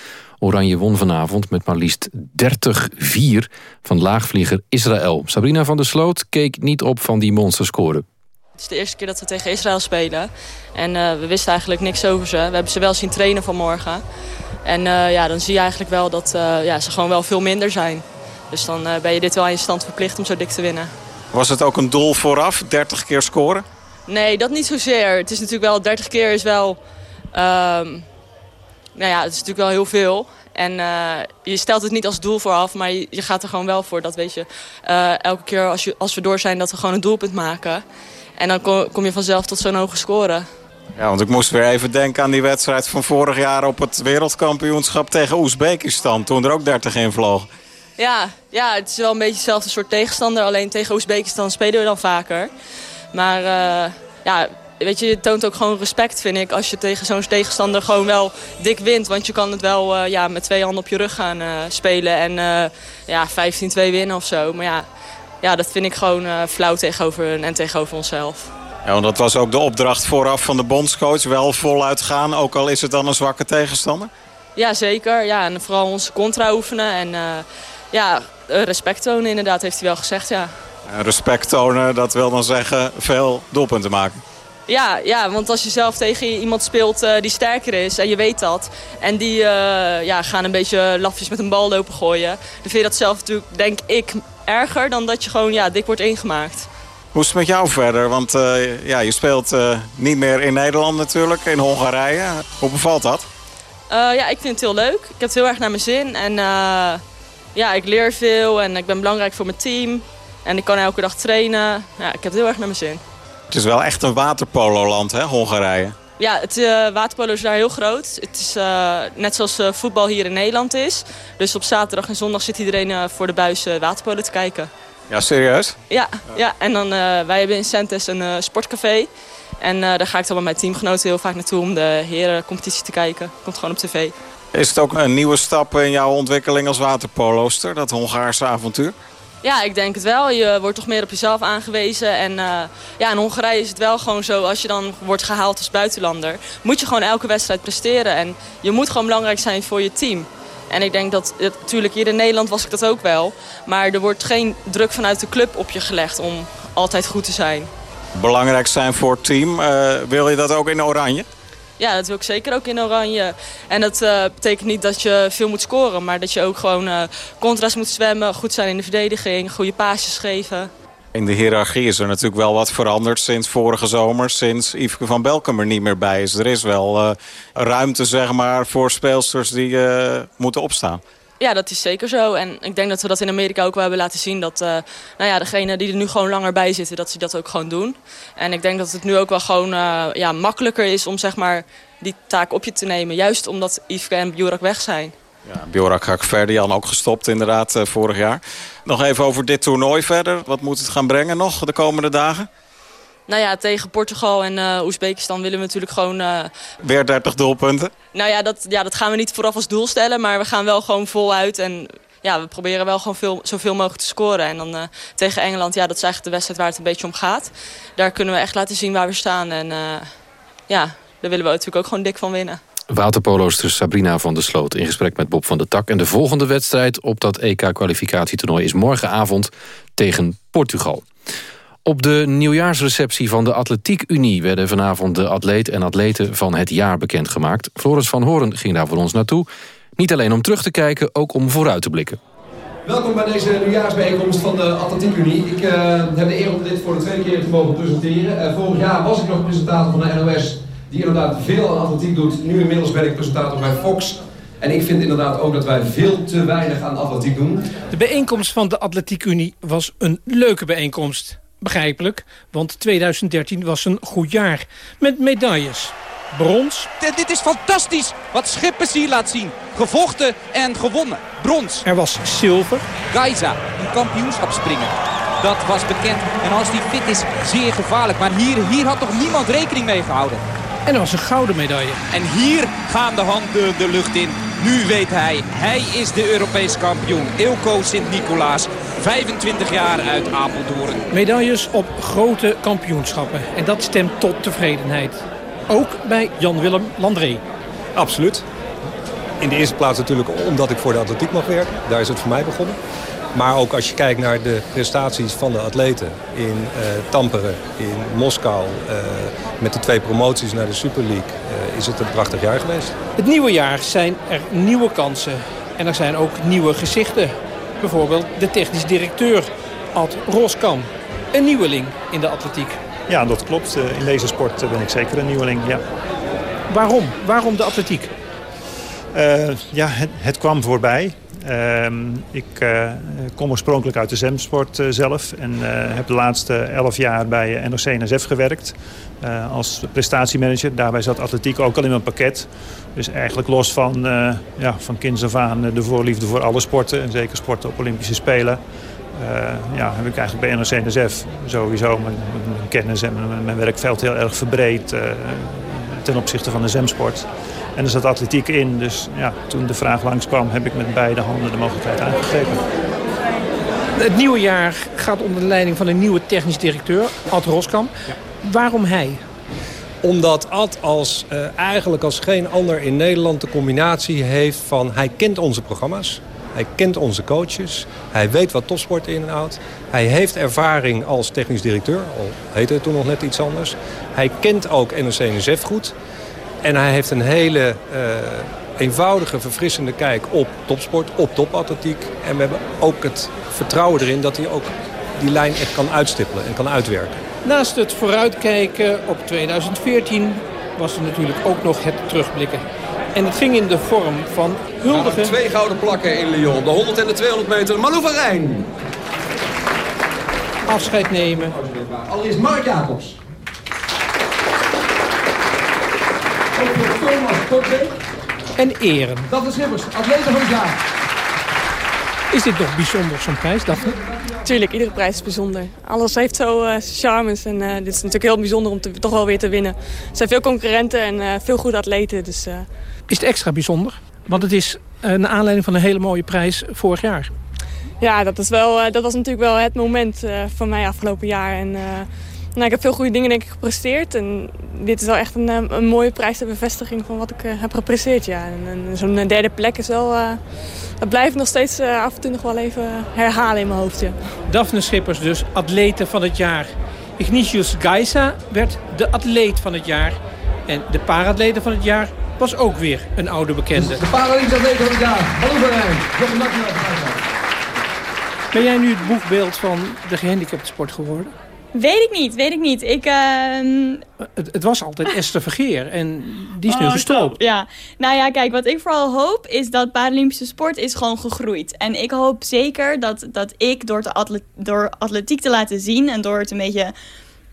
[SPEAKER 7] Oranje won vanavond met maar liefst 30-4 van laagvlieger Israël. Sabrina van der Sloot keek niet op van die monsterscore.
[SPEAKER 14] Het is de eerste keer dat we tegen Israël spelen. En eh, we wisten eigenlijk niks over ze. We hebben ze wel zien trainen vanmorgen. En eh, ja, dan zie je eigenlijk wel dat eh, ja, ze gewoon wel veel minder zijn. Dus dan eh, ben je dit wel aan je stand verplicht om zo dik te winnen.
[SPEAKER 15] Was het ook een doel vooraf, 30 keer scoren?
[SPEAKER 14] Nee, dat niet zozeer. Het is natuurlijk wel, 30 keer is wel... ehm, nou ja, het is natuurlijk wel heel veel. En eh, je stelt het niet als doel vooraf, maar je, je gaat er gewoon wel voor. Dat weet je, eh, elke keer als, je, als we door zijn, dat we gewoon een doelpunt maken. En dan kom, kom je vanzelf tot zo'n hoge score.
[SPEAKER 15] Ja, want ik moest weer even denken aan die wedstrijd van vorig jaar op het wereldkampioenschap tegen Oezbekistan. Toen er ook 30 in vloog.
[SPEAKER 14] Ja, ja, het is wel een beetje hetzelfde soort tegenstander. Alleen tegen Oezbekistan spelen we dan vaker. Maar eh, ja, weet je, je toont ook gewoon respect, vind ik. Als je tegen zo'n tegenstander gewoon wel dik wint. Want je kan het wel eh, ja, met twee handen op je rug gaan eh, spelen. En eh, ja, 15-2 winnen of zo. Maar ja, ja, dat vind ik gewoon flauw tegenover hun en tegenover onszelf.
[SPEAKER 15] Ja, want dat was ook de opdracht vooraf van de bondscoach. Wel voluit gaan, ook al is het dan een zwakke tegenstander.
[SPEAKER 14] Ja, zeker. Ja, en vooral onze contra oefenen. En ja, respect tonen inderdaad, heeft hij wel gezegd, ja.
[SPEAKER 15] Respect tonen, dat wil dan zeggen veel doelpunten maken.
[SPEAKER 14] Ja, ja, want als je zelf tegen iemand speelt eh, die sterker is en je weet dat... en die eh, ja, gaan een beetje lafjes met een bal lopen gooien... dan vind je dat zelf natuurlijk, denk ik, erger dan dat je gewoon ja, dik wordt ingemaakt.
[SPEAKER 15] Hoe is het met jou verder? Want eh, ja, je speelt niet meer in Nederland natuurlijk, in Hongarije. Hoe bevalt dat?
[SPEAKER 14] Ja, ik vind het heel leuk. Ik heb het heel erg naar mijn zin. En ja, ik leer veel en ik ben belangrijk voor mijn team. En ik kan elke dag trainen. Ja, ik heb het heel erg naar mijn zin.
[SPEAKER 15] Het is wel echt een waterpololand, hè, Hongarije?
[SPEAKER 14] Ja, het uh, waterpolo is daar heel groot. Het is eh, net zoals eh, voetbal hier in Nederland is. Dus op zaterdag en zondag zit iedereen eh, voor de buis eh, waterpolo te kijken.
[SPEAKER 15] Ja, serieus?
[SPEAKER 14] Ja, ja. en dan, eh, wij hebben in Centes een eh, sportcafé. En eh, daar ga ik dan met mijn teamgenoten heel vaak naartoe om de herencompetitie te kijken. Komt gewoon op tv.
[SPEAKER 15] Is het ook een nieuwe stap in jouw ontwikkeling als waterpoloster, dat Hongaarse avontuur?
[SPEAKER 14] Ja, ik denk het wel. Je wordt toch meer op jezelf aangewezen. En eh, ja, in Hongarije is het wel gewoon zo, als je dan wordt gehaald als buitenlander, moet je gewoon elke wedstrijd presteren. En je moet gewoon belangrijk zijn voor je team. En ik denk dat, natuurlijk hier in Nederland was ik dat ook wel. Maar er wordt geen druk vanuit de club op je gelegd om altijd goed te zijn.
[SPEAKER 15] Belangrijk zijn voor het team. Eh, wil je dat ook in Oranje?
[SPEAKER 14] Ja, dat wil ik zeker ook in Oranje. En dat eh, betekent niet dat je veel moet scoren, maar dat je ook gewoon eh contra's moet zwemmen, goed zijn in de verdediging, goede paasjes geven.
[SPEAKER 15] In de hiërarchie is er natuurlijk wel wat veranderd sinds vorige zomer. Sinds Yveske van Belkom er niet meer bij is. Er is wel eh, ruimte zeg maar, voor speelsters die moeten opstaan.
[SPEAKER 14] Ja, dat is zeker zo. En ik denk dat we dat in Amerika ook wel hebben laten zien. Dat eh, nou ja, degenen die er nu gewoon langer bij zitten, dat ze dat ook gewoon doen. En ik denk dat het nu ook wel gewoon eh, ja, makkelijker is om zeg maar, die taak op je te nemen. Juist omdat Yveske en Bjorak weg zijn.
[SPEAKER 15] Ja, Bjorak Hakverdian ook gestopt inderdaad eh, vorig jaar. Nog even over dit toernooi verder. Wat moet het gaan brengen nog de komende dagen?
[SPEAKER 14] Nou ja, tegen Portugal en eh Oezbekistan willen we natuurlijk gewoon... eh,
[SPEAKER 15] Weer 30 doelpunten.
[SPEAKER 14] nou ja dat, ja, dat gaan we niet vooraf als doel stellen. Maar we gaan wel gewoon voluit. En ja, we proberen wel gewoon veel, zoveel mogelijk te scoren. En dan eh, tegen Engeland, ja, dat is eigenlijk de wedstrijd waar het een beetje om gaat. Daar kunnen we echt laten zien waar we staan. En eh, ja, daar willen we natuurlijk ook gewoon dik van winnen.
[SPEAKER 7] Waterpoloster Sabrina van der Sloot in gesprek met Bob van der Tak. En de volgende wedstrijd op dat EK-kwalificatietoernooi is morgenavond tegen Portugal. Op de nieuwjaarsreceptie van de Atletiek Unie werden vanavond de atleet en atleten van het jaar bekendgemaakt. Floris van Horen ging daar voor ons naartoe. Niet alleen om terug te kijken, ook om vooruit te blikken.
[SPEAKER 16] Welkom bij deze nieuwjaarsbijeenkomst van de Atletiek Unie. Ik eh, heb de eer om dit voor de tweede keer te mogen presenteren. Eh, vorig jaar was ik nog presentator van de NOS, die inderdaad veel aan atletiek doet. Nu inmiddels ben ik presentator bij Fox. En ik vind inderdaad ook dat wij veel te weinig aan atletiek doen.
[SPEAKER 17] De bijeenkomst van de Atletiek Unie was een leuke bijeenkomst. Begrijpelijk, want 2013 was een goed jaar. Met medailles. Brons,
[SPEAKER 18] Dit, dit is fantastisch wat Schippers hier laat zien. Gevochten en gewonnen. Brons.
[SPEAKER 17] er was zilver.
[SPEAKER 18] Gaiza, een kampioenschapspringer. Dat was bekend. En als die fit is, zeer gevaarlijk. Maar hier, hier had toch niemand rekening mee gehouden.
[SPEAKER 17] En er was een gouden medaille.
[SPEAKER 18] En hier gaan de handen de lucht in. Nu weet hij, hij is de Europees kampioen. Ilko Sint-Nicolaas. 25 jaar uit Apeldoorn.
[SPEAKER 17] Medailles op grote kampioenschappen. En dat stemt tot tevredenheid. Ook bij Jan-Willem Landré.
[SPEAKER 19] Absoluut. In de eerste plaats natuurlijk omdat ik voor de atletiek mag werken. Daar is het voor mij begonnen. Maar ook als je kijkt naar de prestaties van de atleten in eh, Tampere, in Moskou... eh, met de twee promoties naar de Super League, eh, is het een prachtig jaar geweest.
[SPEAKER 17] Het nieuwe jaar zijn er nieuwe kansen. En er zijn ook nieuwe gezichten. Bijvoorbeeld de technisch directeur, Ad Roskam. Een nieuweling in de atletiek.
[SPEAKER 20] Ja, dat klopt. Eh, In deze sport ben ik zeker een nieuweling, ja.
[SPEAKER 17] Waarom? Waarom de atletiek?
[SPEAKER 20] Eh, ja, het, het kwam voorbij. Ehm, ik eh, kom oorspronkelijk uit de zwemsport eh, zelf en eh, heb de laatste elf jaar bij NOC-NSF gewerkt als prestatiemanager. Daarbij zat atletiek ook al in mijn pakket. Dus eigenlijk los van, eh, ja, van kinds af aan de voorliefde voor alle sporten en zeker sporten op Olympische Spelen. ja, heb ik eigenlijk bij NOC-NSF sowieso mijn, kennis en mijn, mijn werkveld heel erg verbreed ten opzichte van de zwemsport. En er zat atletiek in, dus ja, toen de vraag langskwam heb ik met beide handen de mogelijkheid aangegrepen.
[SPEAKER 17] Het nieuwe jaar gaat onder de leiding van een nieuwe technisch directeur, Ad Roskam. Waarom hij?
[SPEAKER 19] Omdat Ad als, eh, eigenlijk als geen ander in Nederland de combinatie heeft van... hij kent onze programma's, hij kent onze coaches, hij weet wat topsport inhoudt. Hij heeft ervaring als technisch directeur, al heette het toen nog net iets anders. Hij kent ook NOC-NSF goed. En hij heeft een hele eh, eenvoudige, verfrissende kijk op topsport, op topatletiek. En we hebben ook het vertrouwen erin dat hij ook die lijn echt kan uitstippelen en kan uitwerken.
[SPEAKER 17] Naast het vooruitkijken op 2014 was er natuurlijk ook nog het terugblikken. En het ging in de vorm van huldigen.
[SPEAKER 16] Twee gouden plakken in Lyon. De 100 en de 200 meter. Malou van Rijn.
[SPEAKER 17] Afscheid nemen.
[SPEAKER 16] Allereerst Mark Jacobs. Ook voor Thomas.
[SPEAKER 17] En eren.
[SPEAKER 16] Dat is Schippers, atleten van het jaar.
[SPEAKER 17] Is dit nog bijzonder, zo'n prijs, Daphne?
[SPEAKER 21] Tuurlijk, iedere prijs is bijzonder. Alles heeft zo eh, charmes en eh, dit is natuurlijk heel bijzonder om te, toch wel weer te winnen. Er zijn veel concurrenten en eh, veel goede atleten, dus... eh,
[SPEAKER 17] Is het extra bijzonder? Want het is naar aanleiding van een hele mooie prijs vorig jaar.
[SPEAKER 21] Ja, dat, is wel, eh, dat was natuurlijk wel het moment eh, van mij afgelopen jaar. En, eh, nou, ik heb veel goede dingen denk ik gepresteerd. En dit is wel echt een, eh, een mooie prijs ter bevestiging van wat ik eh, heb gepresteerd. Ja. En, en zo'n derde plek is wel... eh, dat blijft nog steeds eh, af en toe nog wel even herhalen in mijn hoofd. Ja.
[SPEAKER 17] Daphne Schippers dus atlete van het jaar. Ignatius Geisa werd de atleet van het jaar. En de paaratleten van het jaar was ook weer een oude bekende.
[SPEAKER 16] De Paralympische atleten van het jaar. Malou van Rijn. Jochem Nakkenaar van Rijswijk.
[SPEAKER 17] Ben jij nu het boegbeeld van de gehandicapte sport geworden?
[SPEAKER 22] Weet ik niet, weet ik niet. Ik, ehm,
[SPEAKER 17] Het, het was altijd Esther Vergeer en die is nu
[SPEAKER 22] Oh,
[SPEAKER 17] gestopt.
[SPEAKER 22] top. Ja, nou ja, kijk, wat ik vooral hoop is dat Paralympische sport is gewoon gegroeid. En ik hoop zeker dat, dat ik door, atlet, door atletiek te laten zien en door het een beetje,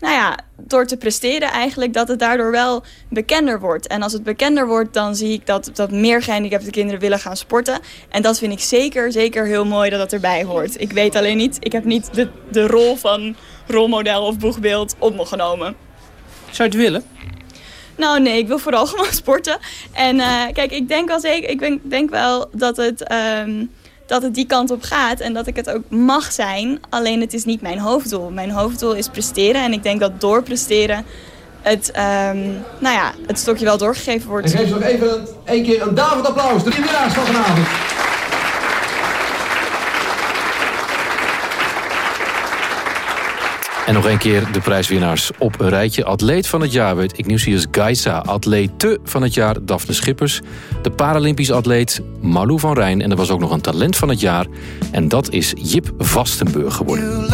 [SPEAKER 22] nou ja, door te presteren eigenlijk, dat het daardoor wel bekender wordt. En als het bekender wordt, dan zie ik dat, dat meer gehandicapte kinderen willen gaan sporten. En dat vind ik zeker, zeker heel mooi dat dat erbij hoort. Ik weet alleen niet, ik heb niet de, de rol van rolmodel of boegbeeld op me genomen.
[SPEAKER 17] Zou je het willen?
[SPEAKER 22] Nou nee, ik wil vooral gewoon sporten. En eh, kijk, ik denk wel zeker, ik denk, denk wel dat het, ehm, dat het die kant op gaat en dat ik het ook mag zijn. Alleen het is niet mijn hoofddoel. Mijn hoofddoel is presteren en ik denk dat door presteren het, ehm, nou ja, het stokje wel doorgegeven wordt.
[SPEAKER 16] Ik geef nog even één keer een David applaus. De winnaars van vanavond.
[SPEAKER 7] En nog een keer de prijswinnaars op een rijtje. Atleet van het jaar werd Ignatius Geisa. Atlete van het jaar Daphne Schippers. De Paralympisch atleet Malou van Rijn. En er was ook nog een talent van het jaar. En dat is Jip Vastenburg geworden.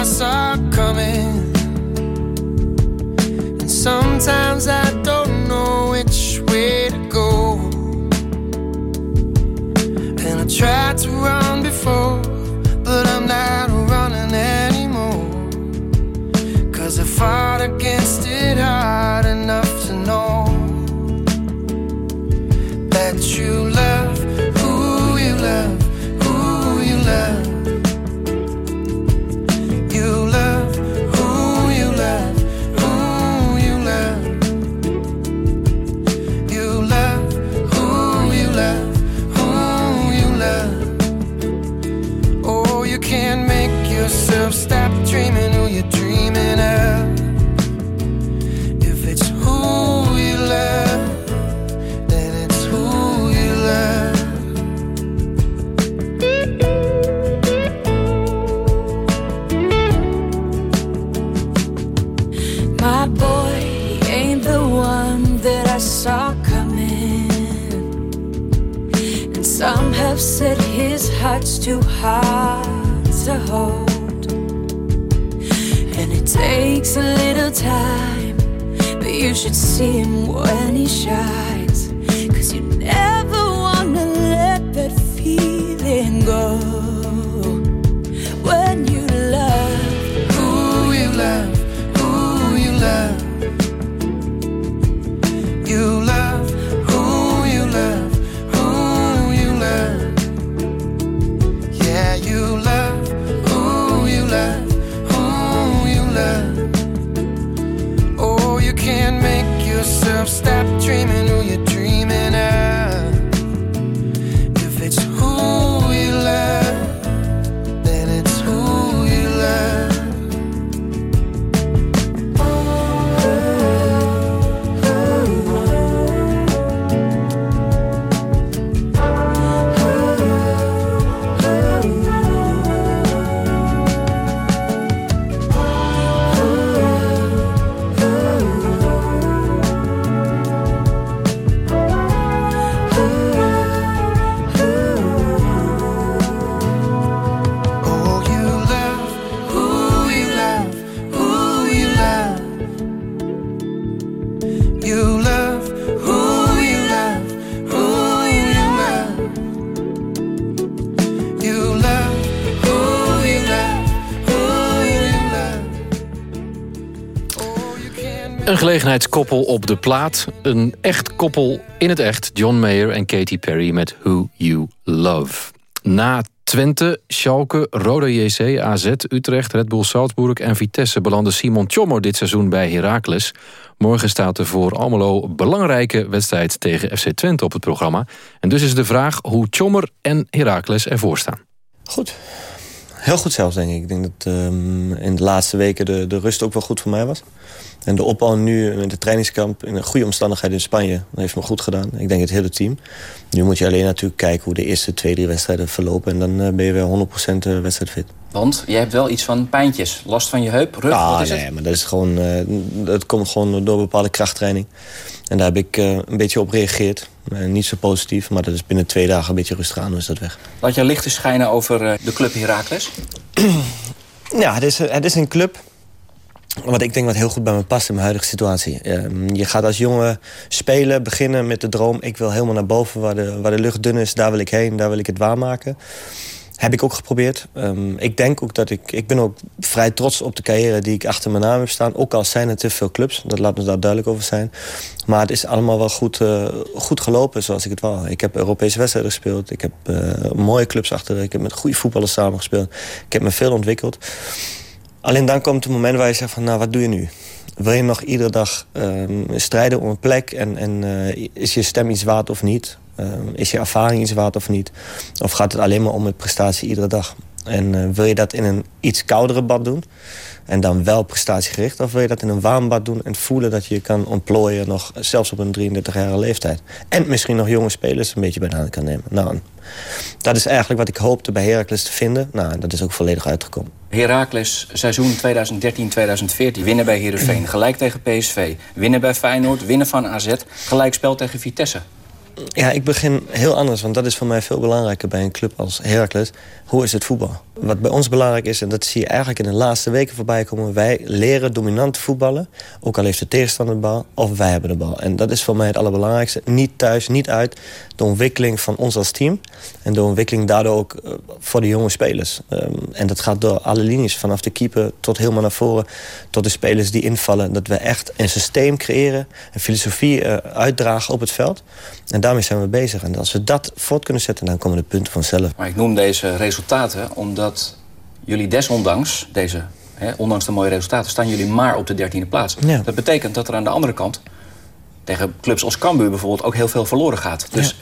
[SPEAKER 23] I saw coming. And sometimes I don't know which way to go. And I try to
[SPEAKER 7] gelegenheidskoppel op de plaat. Een echt koppel in het echt. John Mayer en Katy Perry met Who You Love. Na Twente, Schalke, Roda JC, AZ, Utrecht, Red Bull Salzburg en Vitesse... belandde Simon Tjommer dit seizoen bij Heracles. Morgen staat er voor Almelo belangrijke wedstrijd tegen FC Twente op het programma. En dus is de vraag hoe Tjommer en Heracles ervoor staan.
[SPEAKER 24] Goed. Heel goed zelfs, denk ik. Ik denk dat ehm, in de laatste weken de, de rust ook wel goed voor mij was. En de opbouw nu in de trainingskamp in een goede omstandigheid in Spanje... dat heeft me goed gedaan. Ik denk het hele team. Nu moet je alleen natuurlijk kijken hoe de eerste twee, drie wedstrijden verlopen... en dan eh, ben je weer 100% wedstrijdfit.
[SPEAKER 25] Want je hebt wel iets van pijntjes. Last van je heup, rug,
[SPEAKER 24] Ah,
[SPEAKER 25] wat is
[SPEAKER 24] nee,
[SPEAKER 25] het?
[SPEAKER 24] maar dat is gewoon... eh, dat komt gewoon door bepaalde krachttraining. En daar heb ik eh, een beetje op gereageerd. Eh, niet zo positief, maar dat is binnen twee dagen een beetje rustig aan, is dat weg.
[SPEAKER 25] Laat je licht schijnen over eh, de club Heracles.
[SPEAKER 24] Ja, het is, het is een club wat ik denk wat heel goed bij me past in mijn huidige situatie. Ehm, je gaat als jongen spelen, beginnen met de droom... ik wil helemaal naar boven waar de, waar de lucht dun is. Daar wil ik heen, daar wil ik het waarmaken. Heb ik ook geprobeerd. Ehm, ik denk ook dat ik... Ik ben ook vrij trots op de carrière die ik achter mijn naam heb staan. Ook al zijn er te veel clubs. Dat laat me daar duidelijk over zijn. Maar het is allemaal wel goed, eh, goed gelopen zoals ik het wou. Ik heb Europese wedstrijden gespeeld. Ik heb eh, mooie clubs achter. Ik heb met goede voetballers samengespeeld. Ik heb me veel ontwikkeld. Alleen dan komt het moment waar je zegt van... nou, wat doe je nu? Wil je nog iedere dag ehm, strijden om een plek? En, en eh, is je stem iets waard of niet? Ehm, is je ervaring iets waard of niet? Of gaat het alleen maar om het prestatie iedere dag? En eh, wil je dat in een iets koudere bad doen? En dan wel prestatiegericht? Of wil je dat in een warm bad doen en voelen dat je je kan ontplooien... nog zelfs op een 33-jarige leeftijd? En misschien nog jonge spelers een beetje bij de hand kan nemen. Nou, dat is eigenlijk wat ik hoopte bij Heracles te vinden. Nou, dat is ook volledig uitgekomen.
[SPEAKER 25] Heracles, seizoen 2013-2014. Winnen bij Heerenveen, gelijk tegen PSV. Winnen bij Feyenoord, winnen van AZ. Gelijk spel tegen Vitesse.
[SPEAKER 24] Ja, ik begin heel anders, want dat is voor mij veel belangrijker bij een club als Heracles. Hoe is het voetbal? Wat bij ons belangrijk is, en dat zie je eigenlijk in de laatste weken voorbij komen... wij leren dominant voetballen, ook al heeft de tegenstander de bal, of wij hebben de bal. En dat is voor mij het allerbelangrijkste. Niet thuis, niet uit. De ontwikkeling van ons als team en de ontwikkeling daardoor ook eh, voor de jonge spelers. Ehm, en dat gaat door alle linies, vanaf de keeper tot helemaal naar voren... tot de spelers die invallen. Dat we echt een systeem creëren, een filosofie eh, uitdragen op het veld... En daarmee zijn we bezig. En als we dat voort kunnen zetten, dan komen de punten vanzelf.
[SPEAKER 25] Maar ik noem deze resultaten omdat jullie desondanks, deze, hè, ondanks de mooie resultaten, staan jullie maar op de dertiende plaats.
[SPEAKER 24] Ja.
[SPEAKER 25] Dat betekent dat er aan de andere kant tegen clubs als Cambuur bijvoorbeeld ook heel veel verloren gaat. Dus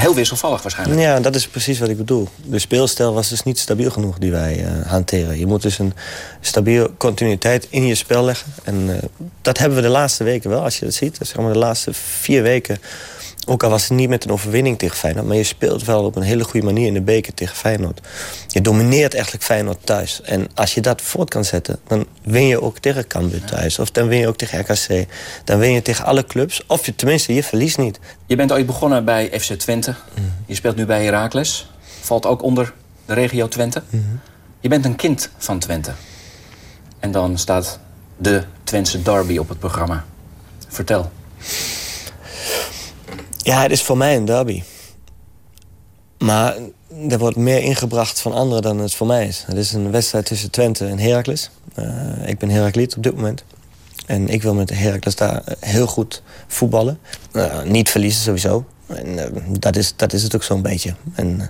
[SPEAKER 25] heel wisselvallig waarschijnlijk.
[SPEAKER 24] Ja, dat is precies wat ik bedoel. De speelstijl was dus niet stabiel genoeg die wij eh, hanteren. Je moet dus een stabiele continuïteit in je spel leggen. En eh, dat hebben we de laatste weken wel, als je dat ziet. Zeg maar de laatste vier weken Ook al was het niet met een overwinning tegen Feyenoord... maar je speelt wel op een hele goede manier in de beker tegen Feyenoord. Je domineert eigenlijk Feyenoord thuis. En als je dat voort kan zetten, dan win je ook tegen Cambuur thuis. Of dan win je ook tegen RKC. Dan win je tegen alle clubs. Of je, tenminste, je verliest niet.
[SPEAKER 25] Je bent ooit begonnen bij FC Twente. Je speelt nu bij Heracles. Valt ook onder de regio Twente. Je bent een kind van Twente. En dan staat de Twentse derby op het programma. Vertel.
[SPEAKER 24] Ja, het is voor mij een derby. Maar er wordt meer ingebracht van anderen dan het voor mij is. Het is een wedstrijd tussen Twente en Heracles. Eh, ik ben Herakliet op dit moment. En ik wil met Heracles daar heel goed voetballen. Eh, niet verliezen sowieso. En eh, dat, is, dat is het ook zo'n beetje. En, eh,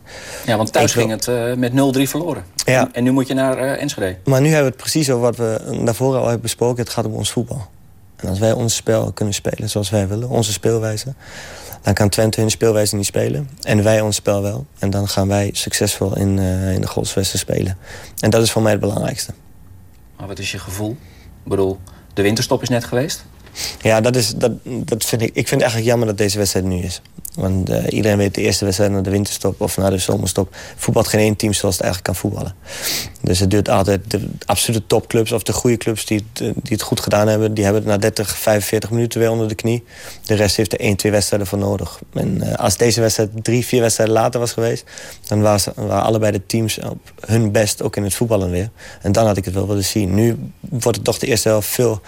[SPEAKER 25] Ja, want thuis
[SPEAKER 24] wil-
[SPEAKER 25] ging het met 0-3 verloren.
[SPEAKER 24] Ja.
[SPEAKER 25] En nu moet je naar Enschede.
[SPEAKER 24] Maar nu hebben we het precies over wat we daarvoor al hebben besproken. Het gaat om ons voetbal. En als wij ons spel kunnen spelen zoals wij willen, onze speelwijze... dan kan Twente hun speelwijze niet spelen. En wij ons spel wel. En dan gaan wij succesvol in, eh, in de Godswesten spelen. En dat is voor mij het belangrijkste.
[SPEAKER 25] Maar wat is je gevoel? Ik bedoel, de winterstop is net geweest.
[SPEAKER 24] Ja, dat is, dat, dat vind ik, ik vind het eigenlijk jammer dat deze wedstrijd nu is. Want eh, iedereen weet de eerste wedstrijd na de winterstop of na de zomerstop... voetbalt geen één team zoals het eigenlijk kan voetballen. Dus het duurt altijd de absolute topclubs of de goede clubs die het, eh, die het goed gedaan hebben... die hebben het na 30, 45 minuten weer onder de knie. De rest heeft er één, twee wedstrijden voor nodig. En eh, als deze wedstrijd drie, vier wedstrijden later was geweest... dan waren, waren allebei de teams op hun best ook in het voetballen weer. En dan had ik het wel willen zien. Nu wordt het toch de eerste helft veel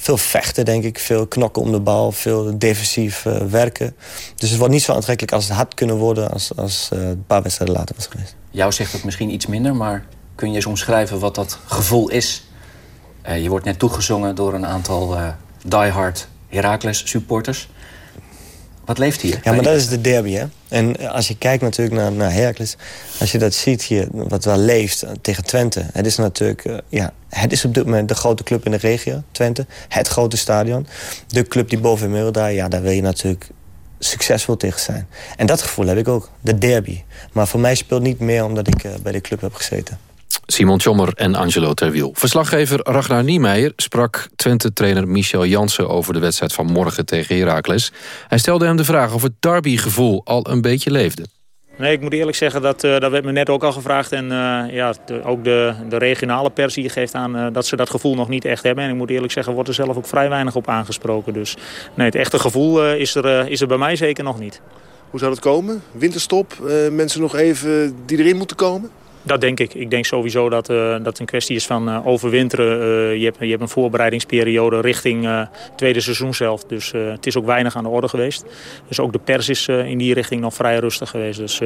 [SPEAKER 24] veel vechten, denk ik. Veel knokken om de bal, veel defensief eh, werken. Dus het wordt niet zo aantrekkelijk als het had kunnen worden... als, als eh, een paar wedstrijden later was geweest.
[SPEAKER 25] Jou zegt het misschien iets minder, maar kun je eens omschrijven wat dat gevoel is? Eh, je wordt net toegezongen door een aantal eh diehard Heracles supporters. Wat leeft hier?
[SPEAKER 24] Ja, maar dat is de derby, hè. En als je kijkt natuurlijk naar, naar Heracles... als je dat ziet hier, wat wel leeft eh, tegen Twente... het is natuurlijk, eh, ja, het is op dit moment de grote club in de regio, Twente. Het grote stadion. De club die boven inmiddels daar, ja, daar wil je natuurlijk succesvol tegen zijn. En dat gevoel heb ik ook, de derby. Maar voor mij speelt niet meer omdat ik eh, bij de club heb gezeten.
[SPEAKER 7] Simon Tjommer en Angelo Terwiel. Verslaggever Ragnar Niemeyer sprak Twente-trainer Michel Jansen... over de wedstrijd van morgen tegen Heracles. Hij stelde hem de vraag of het derbygevoel al een beetje leefde.
[SPEAKER 8] Nee, ik moet eerlijk zeggen, dat, eh, dat werd me net ook al gevraagd. En eh, ja, de- ook de, de regionale pers hier geeft aan eh, dat ze dat gevoel nog niet echt hebben. En ik moet eerlijk zeggen, wordt er zelf ook vrij weinig op aangesproken. Dus nee, het echte gevoel is, er, is er bij mij zeker nog niet.
[SPEAKER 26] Hoe zou dat komen? Winterstop? eh, mensen nog even die erin moeten komen?
[SPEAKER 8] Dat denk ik. Ik denk sowieso dat eh, dat het een kwestie is van eh, overwinteren. Eh, je, hebt, je hebt een voorbereidingsperiode richting eh tweede seizoen zelf. Dus het is ook weinig aan de orde geweest. Dus ook de pers is in die richting nog vrij rustig geweest. Dus,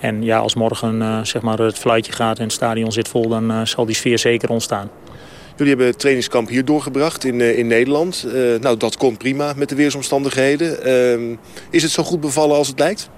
[SPEAKER 8] en ja, als morgen zeg maar het fluitje gaat en het stadion zit vol... dan zal die sfeer zeker ontstaan.
[SPEAKER 26] Jullie hebben het trainingskamp hier doorgebracht in, in Nederland. Nou, dat kon prima met de weersomstandigheden. Ehm, is het zo goed bevallen als het lijkt?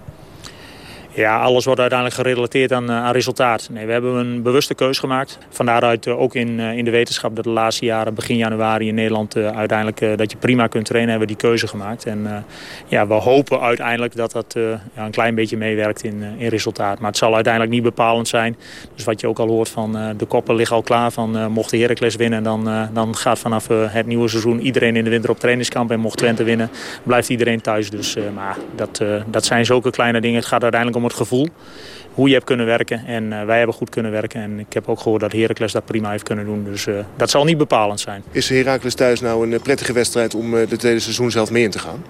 [SPEAKER 8] Ja, alles wordt uiteindelijk gerelateerd aan, eh, aan resultaat. Nee, we hebben een bewuste keus gemaakt. Vandaaruit eh, ook in, eh, in de wetenschap dat de laatste jaren, begin januari in Nederland... uiteindelijk dat je prima kunt trainen, hebben we die keuze gemaakt. En ja, we hopen uiteindelijk dat dat ja, een klein beetje meewerkt in, in resultaat. Maar het zal uiteindelijk niet bepalend zijn. Dus wat je ook al hoort van de koppen liggen al klaar van... mocht de Heracles winnen, dan, dan gaat vanaf het nieuwe seizoen... iedereen in de winter op trainingskamp. En mocht Twente winnen, blijft iedereen thuis. Dus maar dat, dat zijn zulke kleine dingen. Het gaat uiteindelijk om het gevoel. Hoe je hebt kunnen werken. En eh, wij hebben goed kunnen werken. En ik heb ook gehoord dat Heracles dat prima heeft kunnen doen. Dus eh, dat zal niet bepalend zijn.
[SPEAKER 26] Is Heracles thuis nou een eh, prettige wedstrijd om eh, de tweede seizoen zelf mee in te gaan?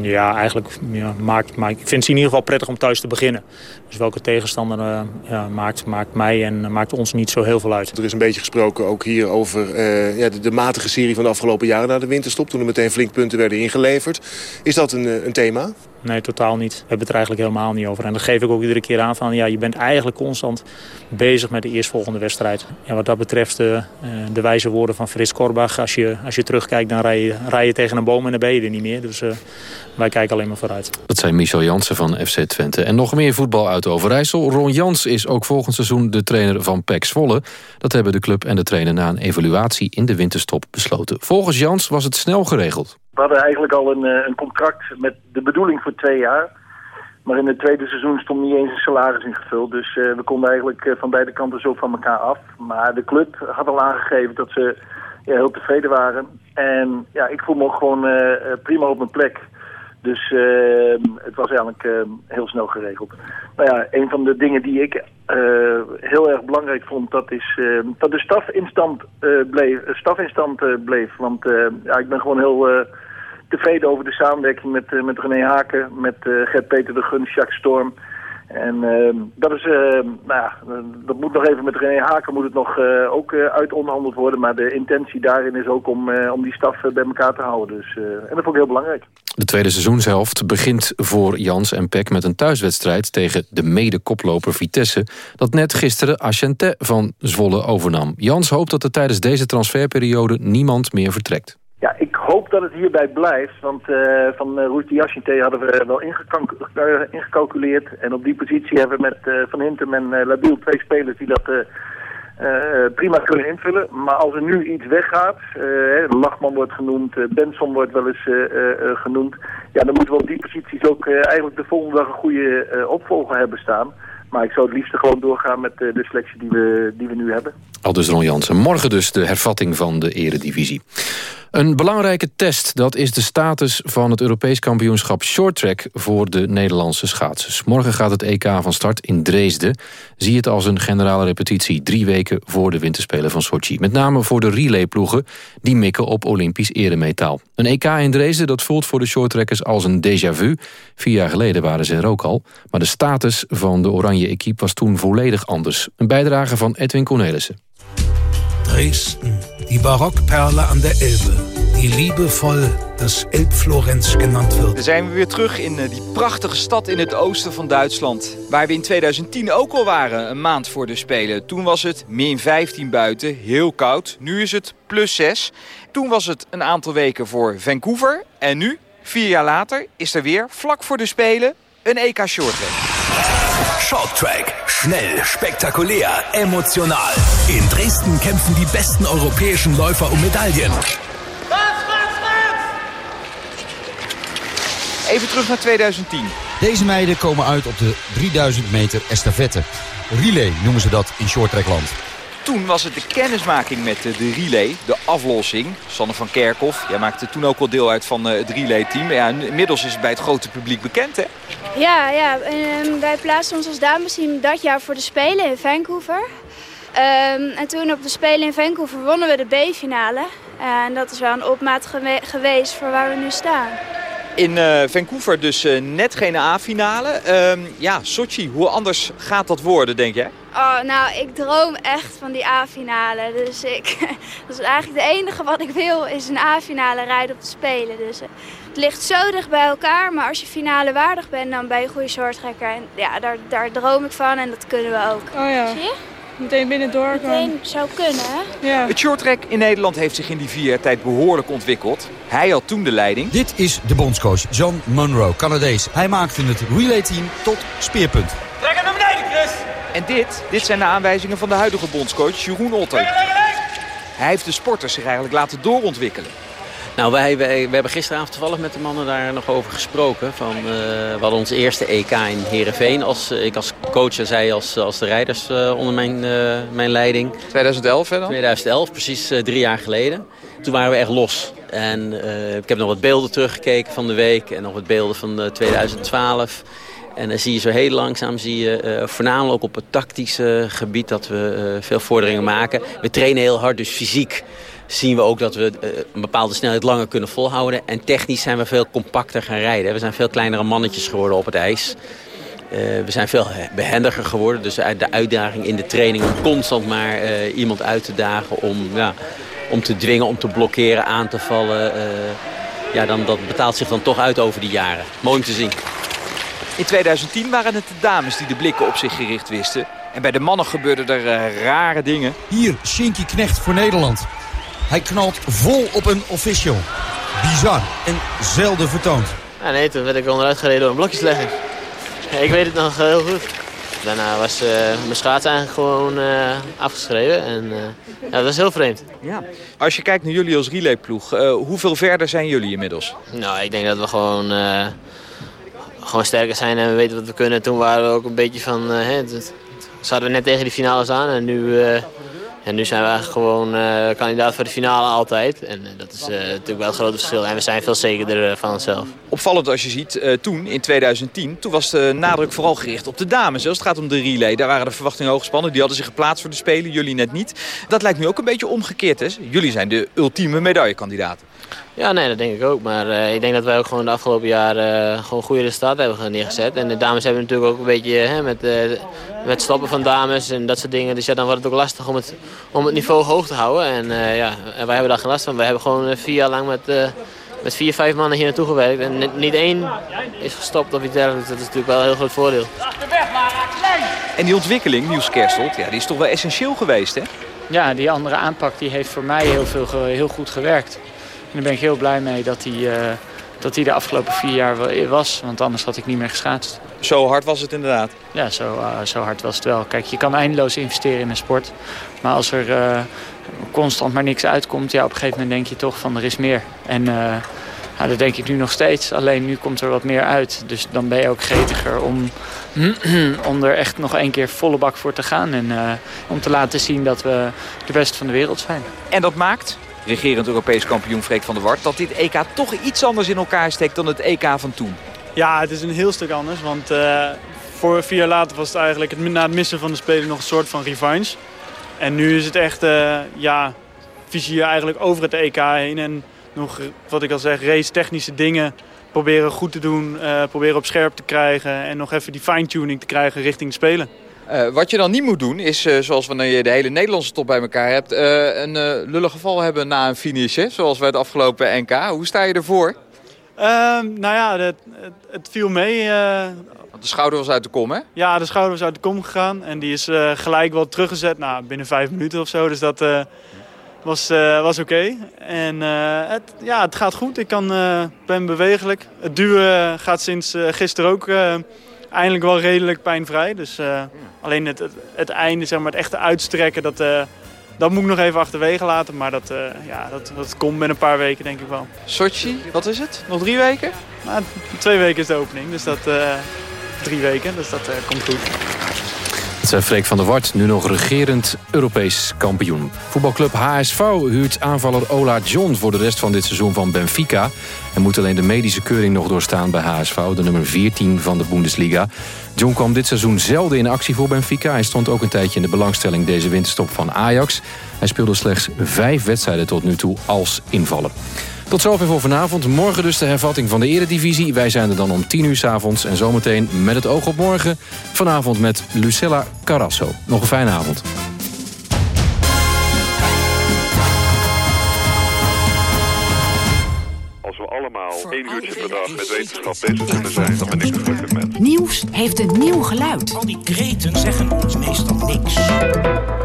[SPEAKER 8] Ja, eigenlijk ja, maakt, maar ik vind het in ieder geval prettig om thuis te beginnen. Dus welke tegenstander ja, maakt, maakt mij en maakt ons niet zo heel veel uit.
[SPEAKER 26] Er is een beetje gesproken ook hier over ja, de, de matige serie van de afgelopen jaren na de winterstop. Toen er meteen flink punten werden ingeleverd. Is dat een, een thema?
[SPEAKER 8] Nee, totaal niet. We hebben het er eigenlijk helemaal niet over. En dat geef ik ook iedere keer aan van, ja, je bent eigenlijk constant bezig met de eerstvolgende wedstrijd. Ja, wat dat betreft eh, eh, de wijze woorden van Frits Korbach. Als je, als je terugkijkt, dan rij je, rij je tegen een boom en dan ben je er niet meer. Dus eh, wij kijken alleen maar vooruit.
[SPEAKER 7] Dat zijn Michel Jansen van FC Twente. En nog meer voetbal uit Overijssel. Ron Jans is ook volgend seizoen de trainer van PEC Zwolle. Dat hebben de club en de trainer na een evaluatie in de winterstop besloten. Volgens Jans was het snel geregeld.
[SPEAKER 27] We hadden eigenlijk al een, eh, een contract met de bedoeling voor twee jaar. Maar in het tweede seizoen stond niet eens een salaris ingevuld. Dus eh, we konden eigenlijk eh, van beide kanten zo van elkaar af. Maar de club had al aangegeven dat ze ja, heel tevreden waren. En ja, ik voel me ook gewoon prima op mijn plek. Dus eh, het was eigenlijk eh, heel snel geregeld. Nou ja, een van de dingen die ik heel erg belangrijk vond, dat is eh, dat de staf in stand, bleef, staf in stand bleef. Want ja, ik ben gewoon heel tevreden over de samenwerking met, eh, met René Haken, met eh, Gert-Peter de Gun, Jacques Storm. En eh, dat is, eh, nou eh, dat moet nog even met René Haken moet het nog ook uitonderhandeld worden. Maar de intentie daarin is ook om, om die staf bij elkaar te houden. Dus, en dat vond ik heel belangrijk.
[SPEAKER 7] De tweede seizoenshelft begint voor Jans en Peck met een thuiswedstrijd tegen de mede-koploper Vitesse, dat net gisteren Asciente van Zwolle overnam. Jans hoopt dat er tijdens deze transferperiode niemand meer vertrekt.
[SPEAKER 27] Ja, ik hoop dat het hierbij blijft. Want eh, van uh, Roesti Yashinte hadden we wel eh, ingecalculeerd. En op die positie hebben we met eh, Van Hintem en eh, Labiel twee spelers die dat eh, eh, prima kunnen invullen. Maar als er nu iets weggaat, eh, Lachman wordt genoemd, eh, Benson wordt wel eens eh, eh, eh, genoemd. Ja, dan moeten we op die posities ook eh, eigenlijk de volgende dag een goede eh, opvolger hebben staan. Maar ik zou het liefst gewoon doorgaan met eh, de selectie die we, die we nu hebben.
[SPEAKER 7] Aldus Ron Jansen. Morgen dus de hervatting van de eredivisie. Een belangrijke test, dat is de status van het Europees kampioenschap shorttrack voor de Nederlandse schaatsers. Morgen gaat het EK van start in Dresden. Zie het als een generale repetitie drie weken voor de winterspelen van Sochi. Met name voor de relayploegen die mikken op Olympisch eremetaal. Een EK in Dresden dat voelt voor de shorttrackers als een déjà vu. Vier jaar geleden waren ze er ook al. Maar de status van de oranje equipe was toen volledig anders. Een bijdrage van Edwin Cornelissen.
[SPEAKER 28] Dresden, die Barockperle an der Elbe, die liebevoll das Elbflorenz genannt wird.
[SPEAKER 10] Dan zijn we weer terug in eh, die prachtige stad in het oosten van Duitsland. Waar we in 2010 ook al waren, een maand voor de Spelen. Toen was het min 15 buiten, heel koud. Nu is het plus 6. Toen was het een aantal weken voor Vancouver. En nu, vier jaar later, is er weer, vlak voor de Spelen, een EK Shorttrack.
[SPEAKER 28] Shorttrack. Schnell, spektakulär, emotional. In Dresden kämpfen die besten europäischen Läufer um Medaillen.
[SPEAKER 10] Even terug naar 2010.
[SPEAKER 29] Deze meiden komen uit op de 3000 meter estafette. Relay noemen ze dat in shorttrackland.
[SPEAKER 10] Toen was het de kennismaking met de relay, de aflossing. Sanne van Kerkhoff, jij maakte toen ook al deel uit van eh, het relay-team. Ja, inmiddels is het bij het grote publiek bekend, hè?
[SPEAKER 30] Ja, ja ehm, wij plaatsten ons als damesteam dat jaar voor de Spelen in Vancouver. Ehm, en toen op de Spelen in Vancouver wonnen we de B-finale. En dat is wel een opmaat gewe- geweest voor waar we nu staan.
[SPEAKER 10] In eh, Vancouver dus eh, net geen A-finale. Ehm, ja, Sochi, hoe anders gaat dat worden, denk jij?
[SPEAKER 30] Oh, nou, ik droom echt van die A-finale. Dus ik, dat is eigenlijk het enige wat ik wil, is een A-finale rijden op de Spelen. Dus eh, het ligt zo dicht bij elkaar, maar als je finale waardig bent, dan ben je een goede shorttrekker. En ja, daar, daar droom ik van en dat kunnen we ook.
[SPEAKER 21] Oh ja.
[SPEAKER 30] Zie je?
[SPEAKER 21] Meteen binnendoor
[SPEAKER 30] Meteen zou kunnen, hè?
[SPEAKER 21] Ja.
[SPEAKER 10] Het shorttrack in Nederland heeft zich in die vier jaar tijd behoorlijk ontwikkeld. Hij had toen de leiding.
[SPEAKER 29] Dit is de bondscoach John Monroe, Canadees. Hij maakte het relayteam tot speerpunt.
[SPEAKER 10] En dit, dit zijn de aanwijzingen van de huidige bondscoach Jeroen Otter. Hij heeft de sporters zich eigenlijk laten doorontwikkelen.
[SPEAKER 31] Nou, wij, wij, we hebben gisteravond toevallig met de mannen daar nog over gesproken. Van, eh, we hadden ons eerste EK in Heerenveen. Als, eh, ik als coach en zij als, als de rijders eh, onder mijn, eh, mijn leiding.
[SPEAKER 10] 2011 hè dan?
[SPEAKER 31] 2011, precies drie jaar geleden. Toen waren we echt los. En eh, ik heb nog wat beelden teruggekeken van de week. En nog wat beelden van eh, 2012. En dan zie je zo heel langzaam, zie je eh, voornamelijk ook op het tactische gebied dat we eh, veel vorderingen maken. We trainen heel hard, dus fysiek zien we ook dat we eh, een bepaalde snelheid langer kunnen volhouden. En technisch zijn we veel compacter gaan rijden. We zijn veel kleinere mannetjes geworden op het ijs. We zijn veel behendiger geworden. Dus de uitdaging in de training om constant maar iemand uit te dagen. Om, ja, om te dwingen, om te blokkeren, aan te vallen. ja, dan, dat betaalt zich dan toch uit over die jaren. Mooi om te zien.
[SPEAKER 10] In 2010 waren het de dames die de blikken op zich gericht wisten. En bij de mannen gebeurden er eh, rare dingen.
[SPEAKER 29] Hier, Shinky Knecht voor Nederland. Hij knalt vol op een official. Bizar en zelden vertoond.
[SPEAKER 32] Ja, nee, toen werd ik onderuit gereden door een blokjeslegging. Ja, ik weet het nog heel goed. Daarna was eh, mijn schaats eigenlijk gewoon eh, afgeschreven. En eh, ja, dat was heel vreemd.
[SPEAKER 10] Ja. Als je kijkt naar jullie als relayploeg, eh, hoeveel verder zijn jullie inmiddels?
[SPEAKER 32] Nou, ik denk dat we gewoon, eh, gewoon sterker zijn en we weten wat we kunnen. Toen waren we ook een beetje van... eh, hè, zaten we net tegen die finales aan en nu, eh, En nu zijn we eigenlijk gewoon eh, kandidaat voor de finale altijd. En dat is natuurlijk wel het grote verschil. En we zijn veel zekerder van onszelf.
[SPEAKER 10] Opvallend als je ziet, toen in 2010, toen was de nadruk vooral gericht op de dames. Als het gaat om de relay, daar waren de verwachtingen hoog gespannen. Die hadden zich geplaatst voor de Spelen, jullie net niet. Dat lijkt nu ook een beetje omgekeerd. Hè? Jullie zijn de ultieme medaillekandidaten.
[SPEAKER 32] Ja, nee, dat denk ik ook. Maar eh, ik denk dat wij ook gewoon de afgelopen jaren eh, gewoon goede resultaten hebben neergezet. En de dames hebben natuurlijk ook een beetje hè, met, eh, met stoppen van dames en dat soort dingen. Dus ja, dan wordt het ook lastig om het, om het niveau hoog te houden. En eh, ja, en wij hebben daar geen last van. Wij hebben gewoon vier jaar lang met, eh, met vier, vijf mannen hier naartoe gewerkt. En niet, niet één is gestopt of iets dergelijks. Dat is natuurlijk wel een heel groot voordeel.
[SPEAKER 10] En die ontwikkeling, Niels Kerstelt, ja, die is toch wel essentieel geweest, hè?
[SPEAKER 33] Ja, die andere aanpak die heeft voor mij heel, veel, heel goed gewerkt. En daar ben ik heel blij mee dat die, eh, dat die de afgelopen vier jaar wel was. Want anders had ik niet meer geschaatst.
[SPEAKER 10] Zo hard was het inderdaad.
[SPEAKER 33] Ja, zo, eh, zo hard was het wel. Kijk, je kan eindeloos investeren in een sport. Maar als er eh, constant maar niks uitkomt... Ja, op een gegeven moment denk je toch van er is meer. En ja, dat denk ik nu nog steeds. Alleen nu komt er wat meer uit. Dus dan ben je ook gretiger om, om er echt nog één keer volle bak voor te gaan. En om te laten zien dat we de beste van de wereld zijn.
[SPEAKER 10] En dat maakt, regerend Europees kampioen Freek van der Wart... dat dit EK toch iets anders in elkaar steekt dan het EK van toen.
[SPEAKER 34] Ja, het is een heel stuk anders. Want eh, voor vier jaar later was het eigenlijk het, na het missen van de Spelen nog een soort van revanche. En nu is het echt, eh, ja, visie eigenlijk over het EK heen. En nog, wat ik al zeg, race technische dingen proberen goed te doen. eh, proberen op scherp te krijgen. En nog even die fine-tuning te krijgen richting Spelen.
[SPEAKER 10] Eh, wat je dan niet moet doen is, eh, zoals wanneer je de hele Nederlandse top bij elkaar hebt... eh, een lullig geval hebben na een finish, hè? zoals bij het afgelopen NK. Hoe sta je ervoor?
[SPEAKER 34] Ehm, nou ja, het, het, het viel mee.
[SPEAKER 10] Want de schouder was uit de kom, hè?
[SPEAKER 34] Ja, de schouder was uit de kom gegaan. En die is gelijk wel teruggezet. Nou, binnen vijf minuten of zo. Dus dat was, was oké. En het, ja, het gaat goed. Ik kan, ben bewegelijk. Het duwen gaat sinds gisteren ook eindelijk wel redelijk pijnvrij. Dus eh, alleen het, het, het einde, zeg maar, het echte uitstrekken, dat, eh, dat moet ik nog even achterwege laten. Maar dat, eh, ja, dat, dat komt binnen een paar weken, denk ik wel.
[SPEAKER 10] Sochi, wat is het? Nog drie weken?
[SPEAKER 34] Nou, twee weken is de opening. Dus dat... drie weken, dus dat komt goed.
[SPEAKER 7] Het zei Freek van der Wart, nu nog regerend Europees kampioen. Voetbalclub HSV huurt aanvaller Ola John voor de rest van dit seizoen van Benfica. En moet alleen de medische keuring nog doorstaan bij HSV, de nummer 14 van de Bundesliga. John kwam dit seizoen zelden in actie voor Benfica. Hij stond ook een tijdje in de belangstelling deze winterstop van Ajax. Hij speelde slechts vijf wedstrijden tot nu toe als invaller. Tot zover voor vanavond. Morgen dus de hervatting van de eredivisie. Wij zijn er dan om 10 uur s avonds. En zometeen met het oog op morgen. Vanavond met Lucella Carrasso. Nog een fijne avond.
[SPEAKER 35] Als we allemaal één uurtje per dag met wetenschap bezig kunnen zijn, dan ben ik een gelukkig mens.
[SPEAKER 36] Nieuws heeft een nieuw geluid. Al die kreten zeggen ons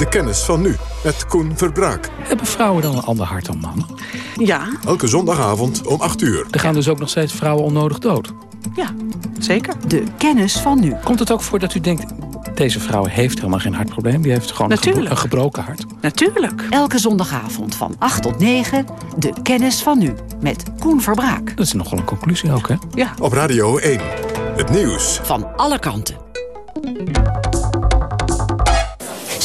[SPEAKER 4] kennis van nu, met Koen Verbraak.
[SPEAKER 37] Hebben vrouwen dan een ander hart dan mannen?
[SPEAKER 36] Ja.
[SPEAKER 4] Elke zondagavond om 8 uur.
[SPEAKER 37] Er gaan dus ook nog steeds vrouwen onnodig dood.
[SPEAKER 36] Ja, zeker. De kennis van nu.
[SPEAKER 37] Komt het ook voor dat u denkt... deze vrouw heeft helemaal geen hartprobleem. Die heeft gewoon een, gebro-
[SPEAKER 36] Natuurlijk.
[SPEAKER 37] een gebroken hart.
[SPEAKER 36] Natuurlijk. Elke zondagavond van 8 tot 9. De kennis van nu. Met Koen Verbraak.
[SPEAKER 37] Dat is nogal een conclusie ook, hè?
[SPEAKER 36] Ja.
[SPEAKER 4] Op Radio 1. Het nieuws.
[SPEAKER 36] Van alle kanten.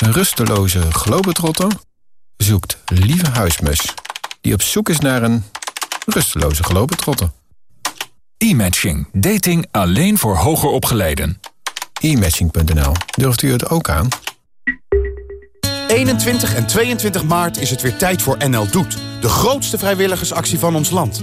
[SPEAKER 38] Een rusteloze globetrotter zoekt lieve huismus... die op zoek is naar een rusteloze globetrotter.
[SPEAKER 39] E-matching. Dating alleen voor hoger opgeleiden.
[SPEAKER 38] E-matching.nl. Durft u het ook aan?
[SPEAKER 40] 21 en 22 maart is het weer tijd voor NL Doet. De grootste vrijwilligersactie van ons land.